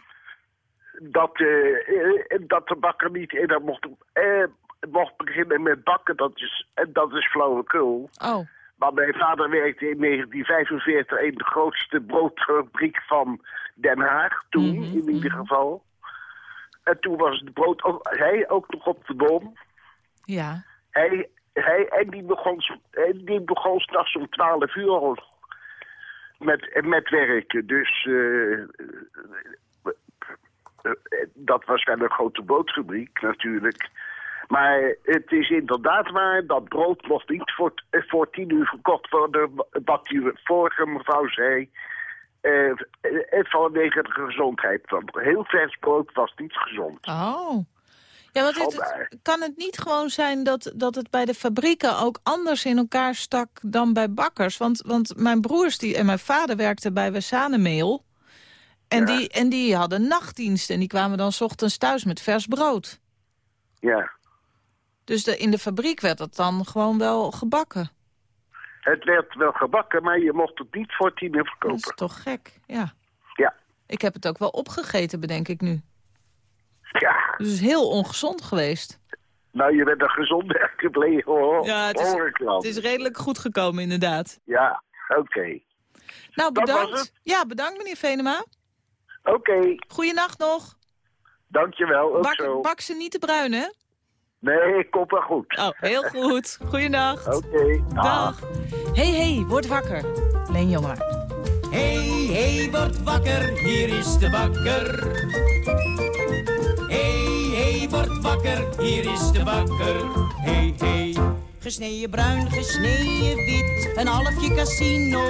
Dat, eh, eh, dat de bakker niet eerder mocht, eh, mocht beginnen met bakken. Dat is, en dat is flauwekul. Oh. Maar mijn vader werkte in 1945 in de grootste broodfabriek van Den Haag. Toen, Mhm, in ieder geval. En toen was het brood ook, hij ook nog op de bom. Ja. Hij, hij, en die begon, en die begon s'nachts om 12 uur al met, met werken. Dus eh, eh, eh, dat was wel een grote broodfabriek natuurlijk. Maar het is inderdaad waar, dat brood mocht niet voor, voor tien uur verkocht worden, wat die vorige mevrouw zei. Eh, vanwege de gezondheid. Want heel vers brood was niet gezond. Oh. Ja, want het, kan het niet gewoon zijn dat, dat het bij de fabrieken ook anders in elkaar stak dan bij bakkers? Want, want mijn broers die, en mijn vader werkten bij Wessanemeel. En, die, en die hadden nachtdienst en die kwamen dan 's ochtends thuis met vers brood. Ja. Dus de, in de fabriek werd het dan gewoon wel gebakken. Het werd wel gebakken, maar je mocht het niet voor tien uur Dat verkopen. is toch gek, ja. Ja. Ik heb het ook wel opgegeten, bedenk ik nu. Ja, Dus het is heel ongezond geweest. nou je bent een gezond gebleven hoor. Ja, het is, het is redelijk goed gekomen, inderdaad. Ja, oké. Nou, Dat bedankt. Ja, bedankt meneer Venema. Oké, Goeienacht nog. dankjewel. Ook Bak, zo. bak ze niet te bruin, hè? Nee, ik kom wel goed. Oh, heel goed. Goeienacht. Oké, Dag. Hey, hey, word wakker. Leen Jongewaard. Hey, hey, word wakker, hier is de bakker. Hey, hey, word wakker, hier is de bakker. Hey, hey. Gesneden bruin, gesneden wit, een halfje casino.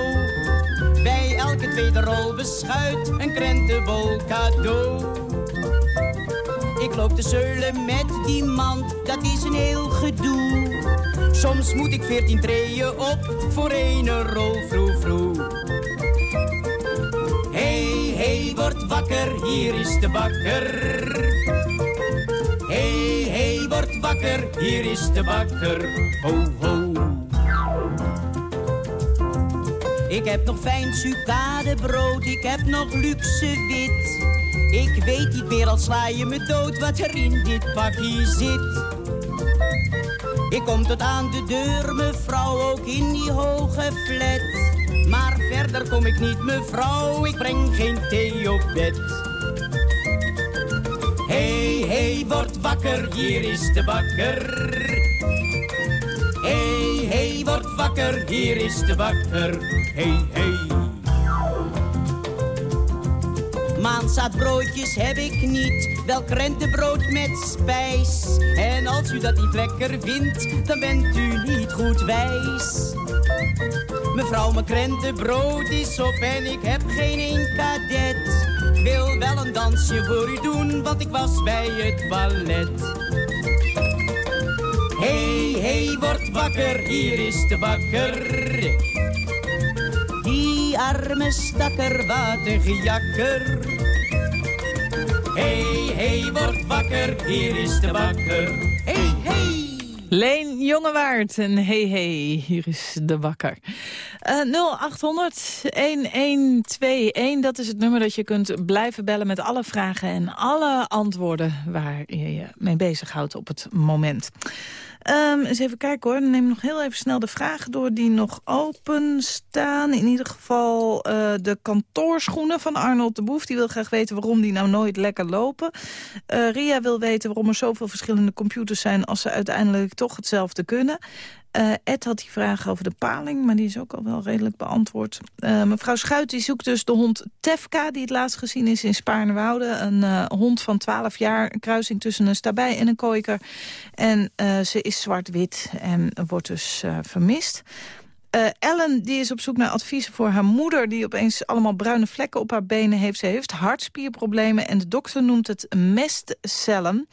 Bij elke tweede rol beschuit, een krentenbol cadeau. Ik loop te zeulen met die man, dat is een heel gedoe. Soms moet ik veertien treden op voor een rol vroeg vroeg. Hey, hey, word wakker, hier is de bakker. Hey, hey, word wakker, hier is de bakker. Ho, ho. Ik heb nog fijn sucadebrood, ik heb nog luxe wit. Ik weet niet meer, al sla je me dood, wat er in dit pakje zit. Ik kom tot aan de deur, mevrouw, ook in die hoge flat. Maar verder kom ik niet, mevrouw, ik breng geen thee op bed. Hey, hey, word wakker, hier is de bakker. Hey, hey, word wakker, hier is de bakker. Hey, hey. Maanzaadbroodjes heb ik niet, wel krentenbrood met spijs. En als u dat niet lekker vindt, dan bent u niet goed wijs. Mevrouw, mijn krentenbrood is op en ik heb geen één kadet. Ik wil wel een dansje voor u doen, want ik was bij het ballet. Hey, hey, word wakker, hier is de bakker. Die arme stakker, wat een gejakker. Hey, hey, word wakker, hier is de bakker. Hey, hey. Leen Jongewaard en hey hey, hier is de bakker. Eh 0800-1121, dat is het nummer dat je kunt blijven bellen met alle vragen en alle antwoorden waar je je mee bezighoudt op het moment. Ehm, eens even kijken hoor, dan neem ik nog heel even snel de vragen door die nog open staan. In ieder geval eh, de kantoorschoenen van Arnold de Boef. Die wil graag weten waarom die nou nooit lekker lopen. Eh, Ria wil weten waarom er zoveel verschillende computers zijn... als ze uiteindelijk toch hetzelfde kunnen. Eh, Ed had die vraag over de paling, maar die is ook al wel redelijk beantwoord. Eh, mevrouw Schuit zoekt dus de hond Tefka, die het laatst gezien is in Spaarnwoude. Een eh, hond van 12 jaar, een kruising tussen een stabij en een kooiker. En ze is zwart-wit en wordt dus vermist. Eh, Ellen die is op zoek naar adviezen voor haar moeder... die opeens allemaal bruine vlekken op haar benen heeft. Ze heeft hartspierproblemen en de dokter noemt het mestcellen.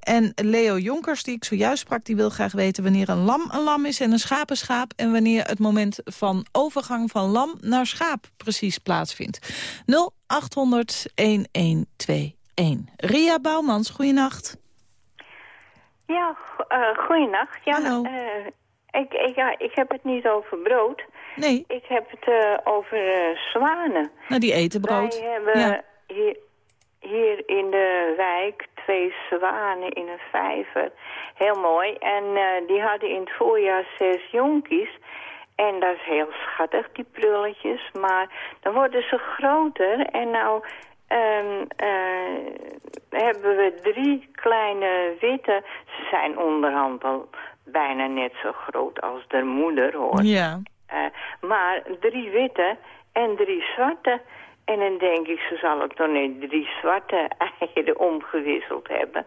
En Leo Jonkers, die ik zojuist sprak, die wil graag weten... wanneer een lam een lam is en een schaap een schaap... en wanneer het moment van overgang van lam naar schaap precies plaatsvindt. 0800-1121. Ria Bouwmans, goeienacht. Ja, uh, goeienacht. Ja, Hallo. eh, ik, ik, ja, ik heb het niet over brood. Nee. Ik heb het eh, over eh, zwanen. Nou, die eten brood. Wij hebben Ja. hier, hier in de wijk twee zwanen in een vijver. Heel mooi. En eh, die hadden in het voorjaar zes jonkies. En dat is heel schattig, die prulletjes. Maar dan worden ze groter. En nou eh, hebben we drie kleine witte. Ze zijn onderhand al bijna net zo groot als de moeder, hoor. Ja. Eh, maar drie witte en drie zwarte. En dan denk ik, ze zal het toch niet drie zwarte eieren omgewisseld hebben.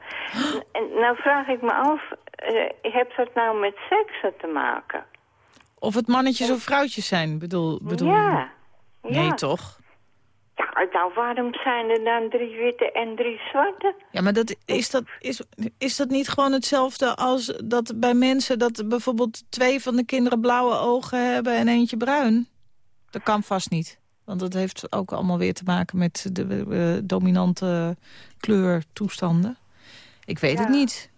En nou vraag ik me af, eh heeft dat nou met seksen te maken? Of het mannetjes of vrouwtjes zijn, bedoel, bedoel Ja. Nee, ja. toch? Nou waarom zijn er dan drie witte en drie zwarte? Ja, maar dat, is, dat, is, is dat niet gewoon hetzelfde als dat bij mensen... dat bijvoorbeeld twee van de kinderen blauwe ogen hebben en eentje bruin? Dat kan vast niet. Want dat heeft ook allemaal weer te maken met de eh, dominante kleurtoestanden. Ik weet het niet.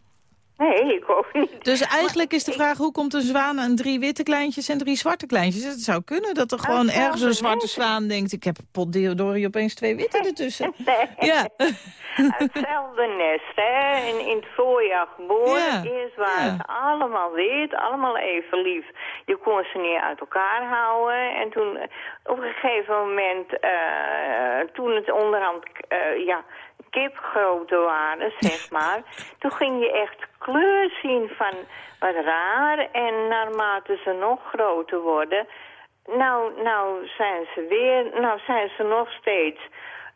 Nee, ik ook niet. Dus eigenlijk is de vraag, hoe komt een zwaan aan drie witte kleintjes en drie zwarte kleintjes? Het zou kunnen dat er gewoon ergens een zwarte mensen. zwaan denkt... ik heb potdeodorie opeens twee witte ertussen. Nee. Ja. Hetzelfde nest, hè. In, in het voorjaar geboren. Ja. Eerst waren Ja. allemaal wit, allemaal even lief. Je kon ze niet uit elkaar houden. En toen, eh, op een gegeven moment, eh, toen het onderhand, eh, ja, kipgrote waren, zeg maar. toen ging je echt kleur zien van wat raar. En naarmate ze nog groter worden... Nou, nou zijn ze weer, nou zijn ze nog steeds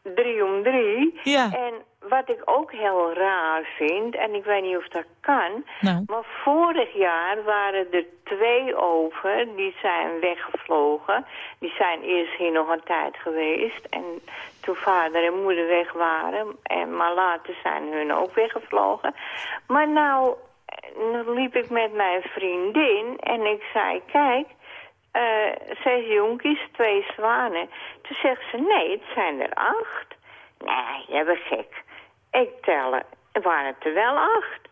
drie om drie. Ja. En wat ik ook heel raar vind, en ik weet niet of dat kan... Nou. maar vorig jaar waren er twee over, die zijn weggevlogen. Die zijn eerst hier nog een tijd geweest. En toen vader en moeder weg waren, en, maar later zijn hun ook weggevlogen. Maar nou, eh, liep ik met mijn vriendin en ik zei, kijk... eh, zes jonkies, twee zwanen. Toen zegt ze, nee, het zijn er acht. Nee, jij bent gek. Ik tellen, waren het er wel acht.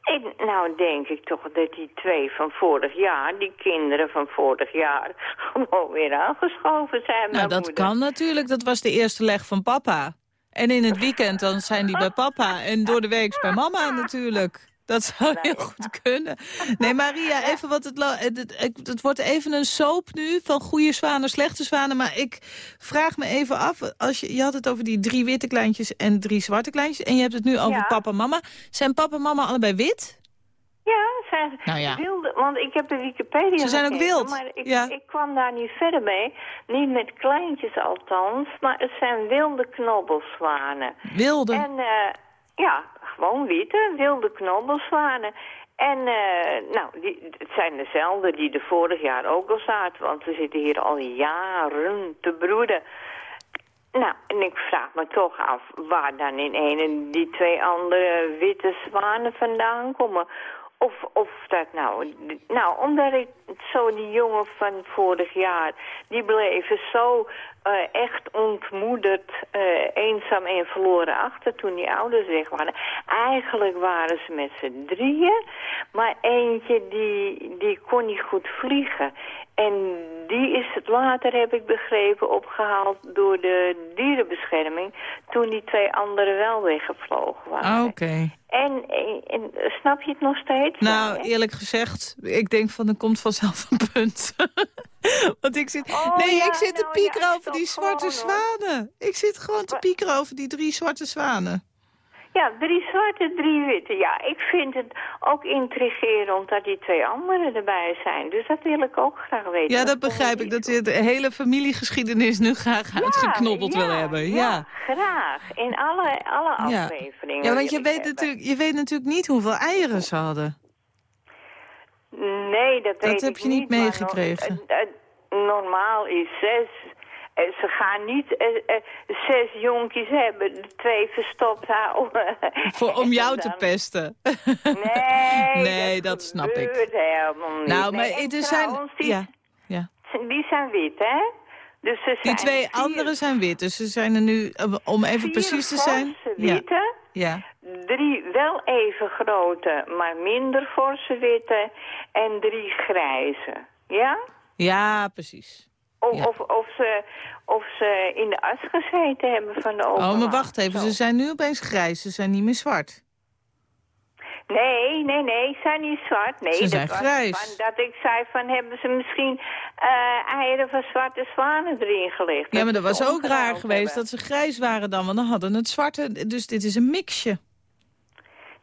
En nou denk ik toch dat die twee van vorig jaar, die kinderen van vorig jaar, gewoon weer aangeschoven zijn. Nou, dat moeder. kan natuurlijk. Dat was de eerste leg van papa. En in het weekend dan zijn die bij papa. En door de week bij mama natuurlijk. Dat zou heel goed kunnen. Nee, Maria, even wat het, het, het, wordt even een soap nu van goede zwanen, slechte zwanen. Maar ik vraag me even af, als je, je had het over die drie witte kleintjes en drie zwarte kleintjes. En je hebt het nu over Ja. papa en mama. Zijn papa en mama allebei wit? Ja, zijn Nou ja. wilde, want ik heb de Wikipedia Ze zijn ook wild, Maar ik, ja. ik kwam daar niet verder mee. Niet met kleintjes althans, maar het zijn wilde knobbelzwanen. Wilde? En eh, ja, gewoon witte, wilde knobbelzwanen. En eh, nou, die, het zijn dezelfde die er vorig jaar ook al zaten, want ze zitten hier al jaren te broeden. Nou, en ik vraag me toch af waar dan in een en die twee andere witte zwanen vandaan komen. Of, of dat nou... Nou, omdat ik zo die jongen van vorig jaar... die bleven zo eh, echt ontmoederd, eh, eenzaam en verloren achter toen die ouders weg waren. Eigenlijk waren ze met z'n drieën, maar eentje die, die kon niet goed vliegen. En die is het later, heb ik begrepen, opgehaald door de dierenbescherming... toen die twee anderen wel weggevlogen waren. Ah, Oké. En, en, en snap je het nog steeds? Nou, eerlijk gezegd, ik denk van er komt vanzelf een punt. Want ik zit, Oh, nee, ja, ik zit te nou piekeren ja, over die zwarte zwanen. Ik zit gewoon te piekeren over die drie zwarte zwanen. Ja, drie zwarte, drie witte. Ja, ik vind het ook intrigerend dat die twee anderen erbij zijn. Dus dat wil ik ook graag weten. Ja, dat begrijp ik. Dat je de hele familiegeschiedenis nu graag uitgeknobbeld wil hebben. Ja. Graag, in alle, alle Ja. afleveringen. Ja, want je weet, hebben. natuurlijk, je weet natuurlijk niet hoeveel eieren ze hadden. Nee, dat, weet heb ik je niet meegekregen. eh, eh, normaal is zes. Ze gaan niet eh, eh, zes jonkies hebben, de twee verstopt houden. Voor, om jou te pesten. Nee, Nee, dat snap ik. gebeurt helemaal niet. Nou, maar Nee, er zijn... die, Ja, ja. die zijn wit, hè? Dus ze Die zijn twee vier- anderen zijn wit, dus ze zijn er nu, eh, om even vier precies te zijn... witte, ja. drie wel even grote, maar minder forse witte en drie grijze. Ja? ja, precies. Of, Ja. of, of, ze, of ze in de as gezeten hebben van de Oh, overmacht. maar wacht even, ze zijn nu opeens grijs, ze zijn niet meer zwart. Nee, nee, nee, ze zijn niet zwart. Nee, Ze zijn grijs. Van, dat ik zei van, hebben ze misschien eh, eieren van zwarte zwanen erin gelegd? Ja, maar dat was ook raar geweest hebben. dat ze grijs waren dan, want dan hadden het zwarte... Dus dit is een mixje.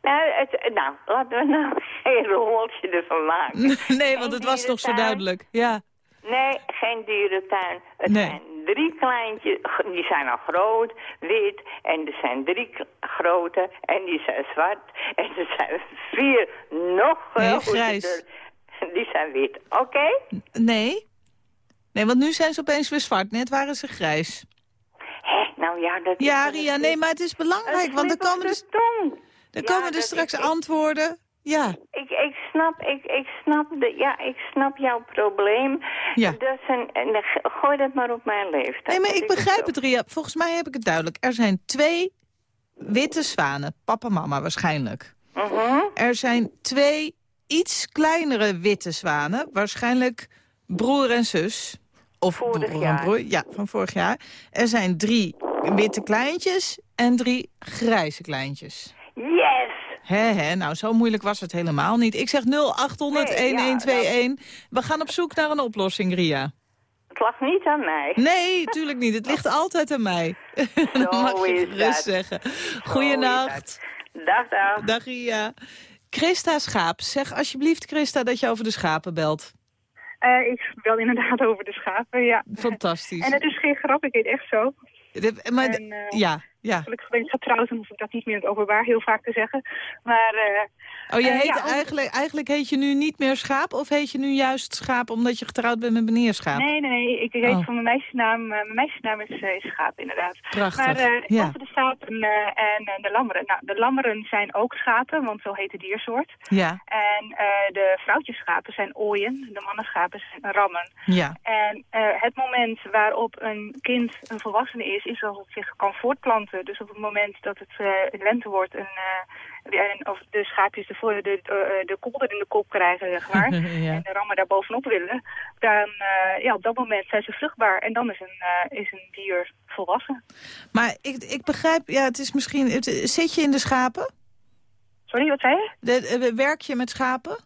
Nou, het, nou, laten we nou geen rommeltje ervan maken. nee, want het was toch zo duidelijk. Ja. Nee, geen dierentuin. Het Nee. zijn drie kleintjes, die zijn al groot, wit. En er zijn drie grote en die zijn zwart. En er zijn vier nog Nee, grijs. Die zijn wit, oké? Nee. Nee, want nu zijn ze opeens weer zwart. Net waren ze grijs. Hé, nou ja, dat is... Ja, Ria, nee, maar het is belangrijk, want er komen dus, er Ja, komen dus straks is- antwoorden. Ja, Ik, ik, snap, ik, ik, snap de, ja, ik snap jouw probleem. Ja. Dat is een, en gooi dat maar op mijn leeftijd. nee, maar ik begrijp het, Ria. Volgens mij heb ik het duidelijk. Er zijn twee witte zwanen. Papa, mama waarschijnlijk. Mhm. Er zijn twee iets kleinere witte zwanen. Waarschijnlijk broer en zus. Of Vorig broer en jaar. broer. Ja, van vorig jaar. Er zijn drie witte kleintjes en drie grijze kleintjes. Yes! Hè, hè, nou zo moeilijk was het helemaal niet. Ik zeg 0800-1121. We gaan op zoek naar een oplossing, Ria. Het lag niet aan mij. Nee, tuurlijk niet. Het ligt altijd aan mij. dat mag je dat. zeggen. Goeienacht. Dag, dag. Dag Ria. Christa Schaap, zeg alsjeblieft Christa dat je over de schapen belt. Eh, ik bel inderdaad over de schapen, ja. Fantastisch. En het is geen grap, ik heet echt zo. De- maar, En, eh, ja, ja. Gelukkig ben ik getrouwd en hoef ik dat niet meer in het openbaar heel vaak te zeggen. Maar, eh, Oh, je eh, heet ja, over- eigenlijk, eigenlijk heet je nu niet meer Schaap of heet je nu juist Schaap omdat je getrouwd bent met meneer Schaap? Nee, nee, nee. Ik weet Oh. van mijn meisjesnaam. eh, mijn meisjesnaam is, is Schaap, inderdaad. Prachtig, Maar ja. over de schapen en de lammeren. Nou, de lammeren zijn ook schapen, want zo heet de diersoort. Ja, En de vrouwtjesschapen zijn ooien, de mannenschapen zijn rammen. ja. En het moment waarop een kind een volwassene is, is als het zich kan voortplanten. Dus op het moment dat het eh, lente wordt en, eh, en of de schaapjes de, de, de, de kolder in de kop krijgen, zeg maar, Ja. en de rammen daar bovenop willen, dan eh, ja, op dat moment zijn ze vruchtbaar en dan is een, eh, is een dier volwassen. Maar ik, ik begrijp, ja, het is misschien... Het, zit je in de schapen? Sorry, wat zei je? De, eh, werk je met schapen?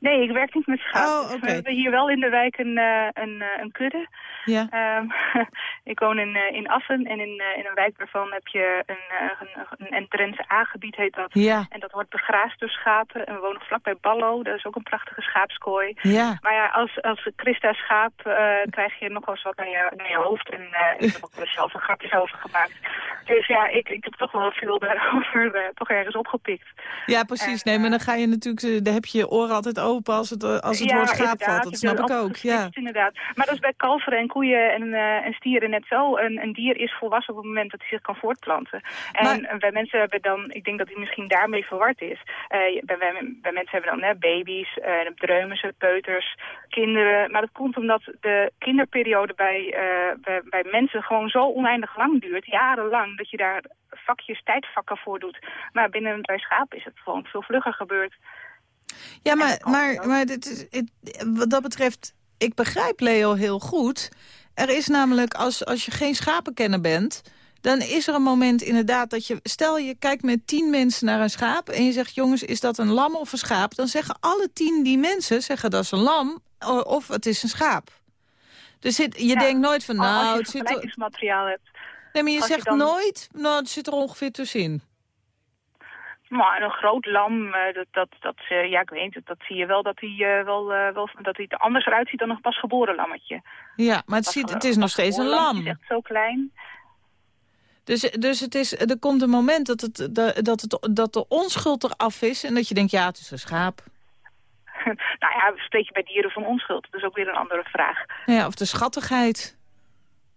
Nee, ik werk niet met schapen. Oh, Dus. We hebben hier wel in de wijk een, eh, een, eh, een kudde. Ja. Ehm, ik woon in, eh, in Assen en in, in een wijk daarvan heb je een, een, een A-gebied heet dat. Ja. En dat wordt begraasd door schapen. En we wonen vlakbij Ballo, dat is ook een prachtige schaapskooi. Ja. Maar ja, als, als Christa schaap krijg je nog wel eens wat naar je, naar je hoofd. En ik heb ook zelf een grapjes over gemaakt. Dus ja, ik, ik heb toch wel veel daarover eh, toch ergens opgepikt. Ja, precies. Nee, maar dan ga je natuurlijk, eh, dan heb je je oren altijd open als het, eh, als het Ja, woord schaap valt. Dat snap ik ook, ja. inderdaad. Maar dat is bij kalveren en koeien en, eh, en stieren net zo. Een, een dier is volwassen op het moment dat hij zich kan voortplanten. En eh, bij mensen hebben dan, ik denk dat hij misschien daarmee verward is. Eh, bij, bij, bij mensen hebben dan hè, baby's, eh dreumen, peuters, kinderen. Maar dat komt omdat de kinderperiode bij, eh, bij, bij mensen gewoon zo oneindig lang duurt. Jarenlang, dat je daar vakjes, tijdvakken voor doet. Maar binnen bij schapen is het gewoon veel vlugger gebeurd. Ja, maar, maar, maar dit is, het- wat dat betreft ik begrijp Leo heel goed. Er is namelijk, als, als je geen schapenkenner bent... dan is er een moment inderdaad dat je... stel je kijkt met tien mensen naar een schaap... en je zegt, jongens, is dat een lam of een schaap? Dan zeggen alle tien die mensen zeggen dat is een lam of het is een schaap. Dus je Ja, denkt nooit van, nou, als het je zit vergelijkingsmateriaal hebt. Nee, maar je als je zegt dan- nooit, nou, het zit er ongeveer tussenin. Maar een groot lam, eh, dat, dat, dat, eh, ja, ik weet het, dat zie je wel dat hij eh, wel, wel dat hij er anders eruit ziet dan een pasgeboren lammetje. Ja, maar het, ziet, het is nog steeds een lam. is echt zo klein. Dus, dus het is, er komt een moment dat, het, dat, dat, het, dat de onschuld eraf is... en dat je denkt, ja, het is een schaap. nou ja, spreek je bij dieren van onschuld? Dat is ook weer een andere vraag. Ja, of de schattigheid.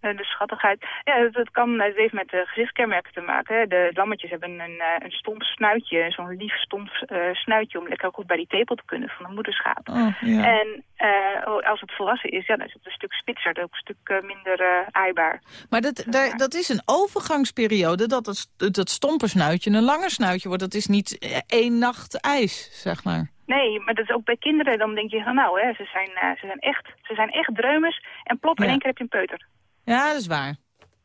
Eh, de schattigheid. Ja, dat, dat kan, het heeft met de gezichtskenmerken te maken. De lammetjes hebben een, eh, een stomp snuitje, zo'n lief stomp eh, snuitje... om lekker goed bij die tepel te kunnen van een moederschaap. Oh, ja. En eh, als het volwassen is, ja, dan is het een stuk spitser, ook een stuk eh, minder eh, aaibaar. Maar dat, daar, dat is een overgangsperiode dat het, dat stompersnuitje een langer snuitje wordt. Dat is niet eh, één nacht ijs, zeg maar. Nee, maar dat is ook bij kinderen. Dan denk je van nou, hè, ze, zijn, eh, ze, zijn echt, ze zijn echt dreumers. En plop, in Ja. één keer heb je een peuter. Ja, dat is waar.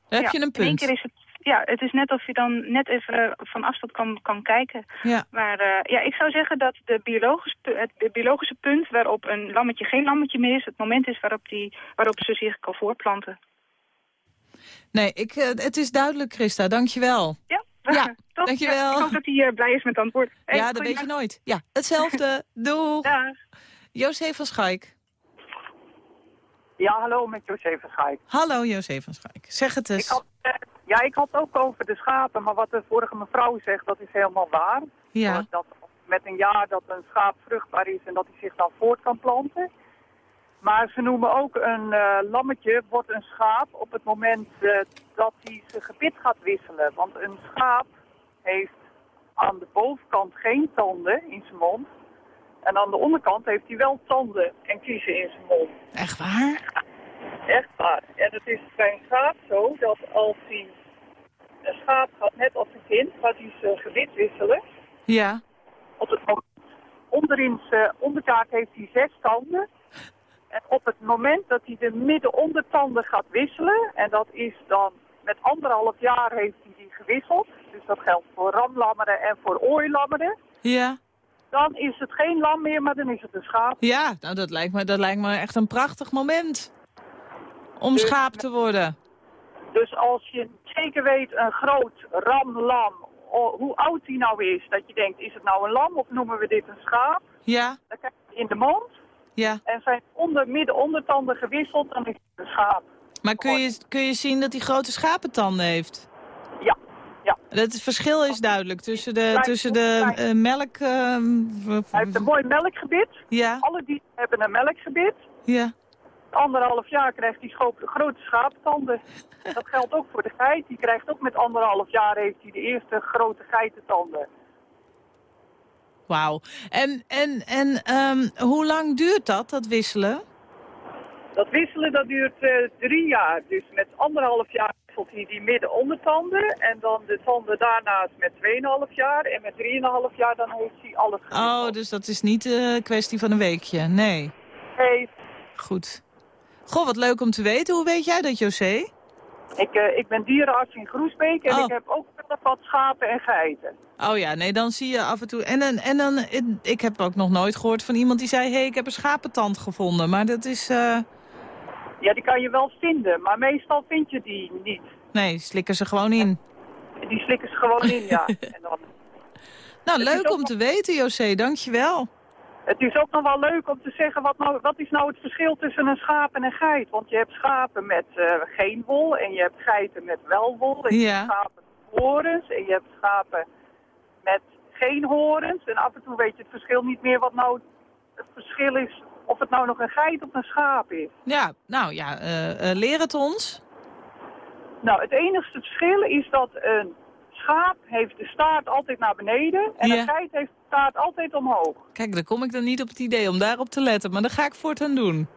Daar heb je een In één punt. keer is het, ja, het is net of je dan net even eh, van afstand kan, kan kijken. Ja. Maar eh, ja, ik zou zeggen dat de biologische, het de biologische punt waarop een lammetje geen lammetje meer is... het moment is waarop, die, waarop ze zich kan voortplanten. Nee, ik, eh, het is duidelijk, Christa. Dank je wel. Ja, Ja, Toch? dankjewel. Ja, ik hoop dat hij blij is met het antwoord. Hey, ja, dat weet je nooit. Ja, hetzelfde. Doeg. José van Schaik. Ja, hallo met José van Schaik. Hallo, José van Schaik. Zeg het eens. Ik had, eh, ja, ik had ook over de schapen, maar wat de vorige mevrouw zegt, dat is helemaal waar. Ja. Dat met een jaar dat een schaap vruchtbaar is en dat hij zich dan voort kan planten. Maar ze noemen ook een eh, lammetje wordt een schaap op het moment eh, dat hij zijn gebit gaat wisselen. Want een schaap heeft aan de bovenkant geen tanden in zijn mond. En aan de onderkant heeft hij wel tanden en kiezen in zijn mond. Echt waar? Echt waar. En het is bij een schaap zo dat als hij een schaap gaat, net als een kind, gaat hij zijn gebit wisselen. Ja. Op het moment, onderin zijn onderkaak heeft hij zes tanden. En op het moment dat hij de midden-ondertanden gaat wisselen, en dat is dan met anderhalf jaar heeft hij die gewisseld. Dus dat geldt voor ramlammeren en voor ooilammeren. Ja. Dan is het geen lam meer, maar dan is het een schaap. Ja, nou, dat, lijkt me, dat lijkt me echt een prachtig moment. Om Dus- schaap te worden. Dus als je zeker weet een groot ramlam, o- hoe oud die nou is, dat je denkt, is het nou een lam of noemen we dit een schaap? Ja. Dan krijg je in de mond Ja. en zijn onder, midden ondertanden gewisseld, dan is het een schaap. Maar kun je, kun je zien dat hij grote schapentanden heeft? Het verschil is duidelijk tussen de, tussen de eh, melk... ehm, Hij heeft een mooi melkgebit. Ja. Alle dieren hebben een melkgebit. Ja. Anderhalf jaar krijgt hij grote schaaptanden. Dat geldt ook voor de geit. Die krijgt ook met anderhalf jaar heeft hij de eerste grote geitentanden. Wauw. En, en, en ehm, hoe lang duurt dat, dat wisselen? Dat wisselen dat duurt eh, drie jaar. Dus met anderhalf jaar wisselt hij die midden-ondertanden. En dan de tanden daarnaast met 2,5 jaar. En met 3,5 jaar dan heeft hij alles Oh, dus dat is niet een kwestie van een weekje. Nee. Nee. Goed. Goh, wat leuk om te weten. Hoe weet jij dat, José? Ik, eh, ik ben dierenarts in Groesbeek en Oh. ik heb ook wat schapen en geiten. Oh ja, nee, dan zie je af en toe... En, dan- en dan, ik heb ook nog nooit gehoord van iemand die zei... hé, hey, ik heb een schapentand gevonden. Maar dat is... eh, Ja, die kan je wel vinden, maar meestal vind je die niet. Nee, slikken ze gewoon in. Die slikken ze gewoon in, ja. En dan, Nou, Het leuk om te weten, José. Dankjewel. het is ook nog wel leuk om te zeggen, wat, nou, wat is nou het verschil tussen een schaap en een geit? Want je hebt schapen met eh, geen wol en je hebt geiten met wel wol. En je Ja. hebt schapen met horens en je hebt schapen met geen horens. En af en toe weet je het verschil niet meer wat nou het verschil is, of het nou nog een geit of een schaap is. Ja, nou ja, eh, eh, leer het ons. Nou, het enigste verschil is dat een schaap heeft de staart altijd naar beneden en Ja. een geit heeft de staart altijd omhoog. Kijk, dan kom ik dan niet op het idee om daarop te letten. Maar dat ga ik voortaan doen.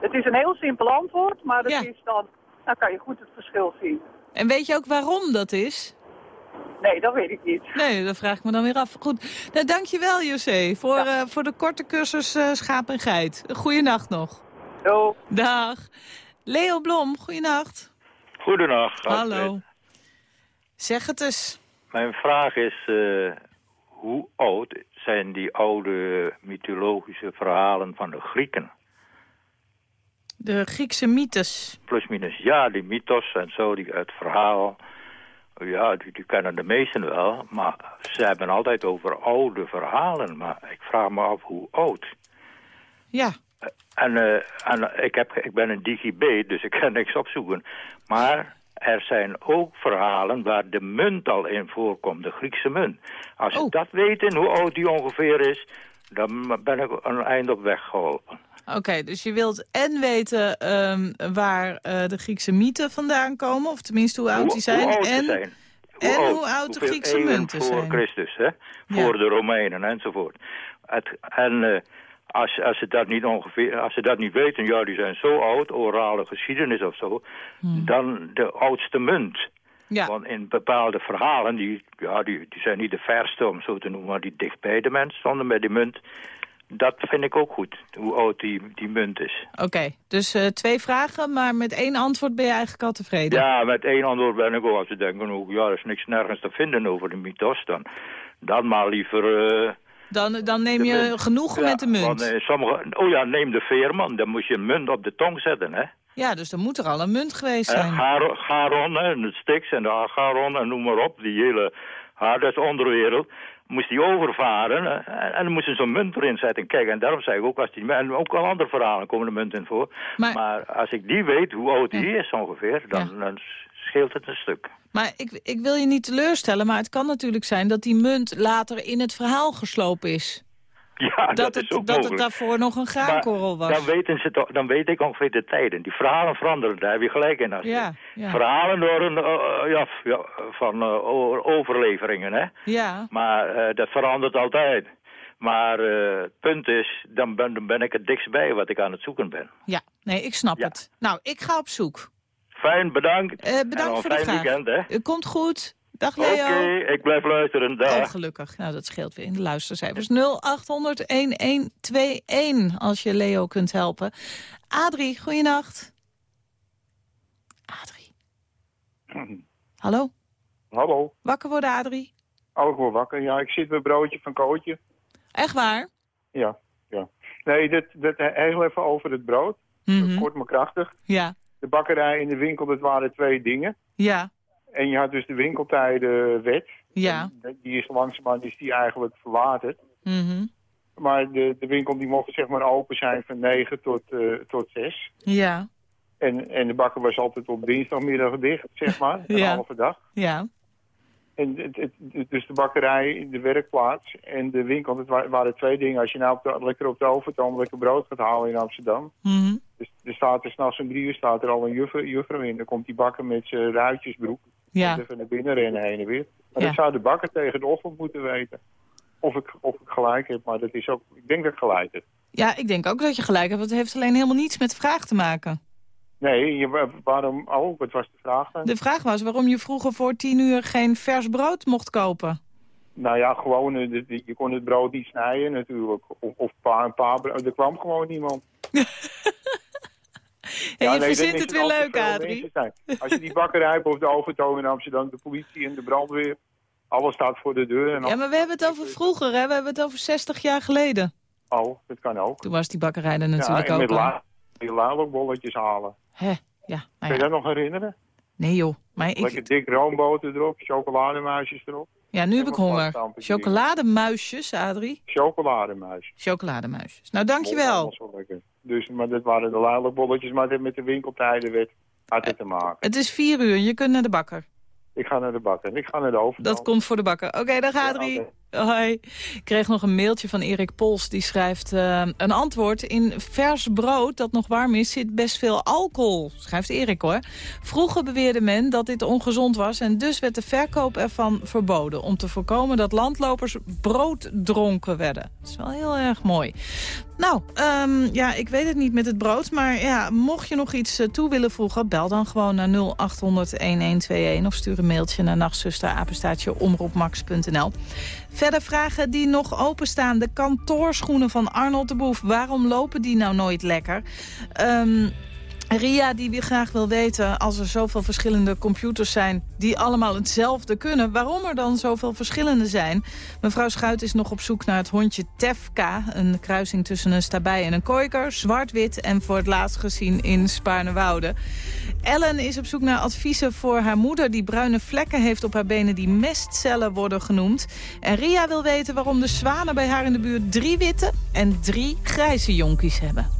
Het is een heel simpel antwoord, maar Ja. is dan, dan kan je goed het verschil zien. En weet je ook waarom dat is? Nee, dat weet ik niet. Nee, dat vraag ik me dan weer af. Goed, nou, dankjewel José voor, eh, voor de korte cursus eh, schaap en geit. Goeienacht nog. Hallo. Dag. Leo Blom, goeienacht. Goedenacht. Hallo. Zeg het eens. Mijn vraag is, eh, hoe oud zijn die oude mythologische verhalen van de Grieken? De Griekse mythes. Plus minus, ja, die mythos en zo, die, het verhaal. Ja, die, die kennen de meesten wel, maar ze hebben altijd over oude verhalen. Maar ik vraag me af hoe oud. Ja. En, eh, en ik, heb, ik ben een digibet, dus ik kan niks opzoeken. Maar er zijn ook verhalen waar de munt al in voorkomt, de Griekse munt. Als Oh. we dat weten, hoe oud die ongeveer is, dan ben ik een eind op weg geholpen. Oké, dus je wilt en weten ehm, waar eh, de Griekse mythen vandaan komen, of tenminste hoe oud Hoe- die zijn. hoe oud en zijn. en hoe oud de Griekse munten voor zijn. Christus, hè? Voor de Romeinen enzovoort. Het, en eh, als, als, ze dat niet ongeveer, als ze dat niet weten, ja, die zijn zo oud, orale geschiedenis of zo, dan de oudste munt. Ja. Want in bepaalde verhalen, die, ja, die, die zijn niet de verste om zo te noemen, maar die dicht bij de mens stonden bij die munt. Dat vind ik ook goed, hoe oud die, die munt is. Oké, dus eh, twee vragen, maar met één antwoord ben je eigenlijk al tevreden. Ja, met één antwoord ben ik ook. Als ze denken, oh, ja, er is niks nergens te vinden over de mythos, dan, dan maar liever... eh, Dan, dan neem je genoegen met de munt. Want, eh, sommige, oh ja, neem de veerman. Dan moet je een munt op de tong zetten, hè. Ja, dus dan moet er al een munt geweest zijn. Garo- Charon, hè, en het Styx en de Agaron en noem maar op. Die hele Hades onderwereld. Moest die overvaren en, en moest je zo'n munt erin zetten. Kijk, en daarom zeg ik ook, als die, en ook al andere verhalen komen de munt in voor. Maar, als ik die weet, hoe oud die is ongeveer, dan, dan scheelt het een stuk. Maar ik, ik wil je niet teleurstellen, maar het kan natuurlijk zijn dat die munt later in het verhaal geslopen is. Ja, dat, het, dat het daarvoor nog een graankorrel was. Dan, weten ze toch, dan weet ik ongeveer de tijden. Die verhalen veranderen, daar heb je gelijk in. Ja, ja. Verhalen door een, eh, ja, van eh, overleveringen, hè. Ja, Maar eh, dat verandert altijd. Maar eh, het punt is, dan ben, dan ben ik het dichtst bij wat ik aan het zoeken ben. ja, nee, ik snap het. Nou, ik ga op zoek. Fijn, bedankt. Eh, bedankt voor de vraag. weekend, hè. Komt goed. Dag Oké, Leo. ik blijf luisteren. Dag. Oh, gelukkig. Nou, dat scheelt weer in de luistercijfers. 0800-1121 als je Leo kunt helpen. Adrie, goeienacht. Adrie. Hallo? Hallo. Wakker worden, Adrie? Oh, ik word wakker. Ja, ik zit bij broodje van Kootje. Echt waar? Ja, ja. Nee, dit, dit, heel even over het brood. Kort maar krachtig. Ja. De bakkerij en de winkel, dat waren twee dingen. Ja. En je had dus de winkeltijdenwet. Ja. En Die is langzaamaan is die eigenlijk verwaterd. Mhm. Maar de, de winkel die mocht zeg maar open zijn van 9 tot, eh, tot 6. Ja. En, en de bakker was altijd op dinsdagmiddag dicht, zeg maar. Een Ja. halve dag. Ja. En het, het- dus de bakkerij, de werkplaats en de winkel, het wa- waren twee dingen. Als je nou op de- lekker op de overtoom lekker brood gaat halen in Amsterdam. Mhm. Dus er staat er s'nachts om drie uur staat er al een juffrouw, juffrouw in. Dan komt die bakker met zijn ruitjesbroek. Ja. Even naar binnen rennen heen en weer. Maar Ja. dat zou de bakker tegen de ochtend moeten weten. Of ik, of ik gelijk heb, maar dat is ook, ik denk dat ik gelijk heb. Ja, ik denk ook dat je gelijk hebt. want Het heeft alleen helemaal niets met de vraag te maken. Nee, je, wa- waarom, oh, wat was de vraag dan? De vraag was waarom je vroeger voor tien uur geen vers brood mocht kopen. Nou ja, gewoon, eh, je kon het brood niet snijden natuurlijk. Of, een paar brood, er kwam gewoon niemand. En je verzint het weer leuk, Adrie. Als je die bakkerij hebt of de overtoon in Amsterdam, de politie en de brandweer, alles staat voor de deur. En Ja, maar we hebben het over vroeger, hè? We hebben het over 60 jaar geleden. Oh, dat kan ook. Toen was die bakkerij er natuurlijk ja, en ook met al. la die luilokbolletjes halen. Hè, ja, Kun nou je ja. dat nog herinneren? Nee joh, maar ik, Lekker dik roomboter erop, chocolademuisjes erop. ja, nu heb ik honger. Chocolademuisjes, Adrie. Chocolademuisjes. Chocolademuisjes. Nou, Oh, dankjewel. allemaal zo lekker. Dus, maar dat waren de luilokbolletjes, maar dit met de winkeltijdenwet had het te maken. Het is vier uur, je kunt naar de bakker. Ik ga naar de bakker. Ik ga naar de overtoon. Dat komt voor de bakker. Oké, dag Adrie. Hoi. Ik kreeg nog een mailtje van Erik Pols. Die schrijft eh, een antwoord. In vers brood dat nog warm is zit best veel alcohol. Schrijft Erik hoor. Vroeger beweerde men dat dit ongezond was. En dus werd de verkoop ervan verboden. Om te voorkomen dat landlopers brooddronken werden. Dat is wel heel erg mooi. Nou, ehm, ja, ik weet het niet met het brood. Maar ja, mocht je nog iets eh, toe willen voegen... bel dan gewoon naar 0800-1121... of stuur een mailtje naar nachtzusterapenstaatje omroepmax.nl. Verder vragen die nog openstaan. De kantoorschoenen van Arnold de Boef. Waarom lopen die nou nooit lekker? Ehm Ria die graag wil weten, als er zoveel verschillende computers zijn... die allemaal hetzelfde kunnen, waarom er dan zoveel verschillende zijn? Mevrouw Schuit is nog op zoek naar het hondje Tefka. Een kruising tussen een stabij en een kooiker. Zwart-wit en voor het laatst gezien in Spaarnewoude. Ellen is op zoek naar adviezen voor haar moeder... die bruine vlekken heeft op haar benen die mestcellen worden genoemd. En Ria wil weten waarom de zwanen bij haar in de buurt... drie witte en drie grijze jonkies hebben.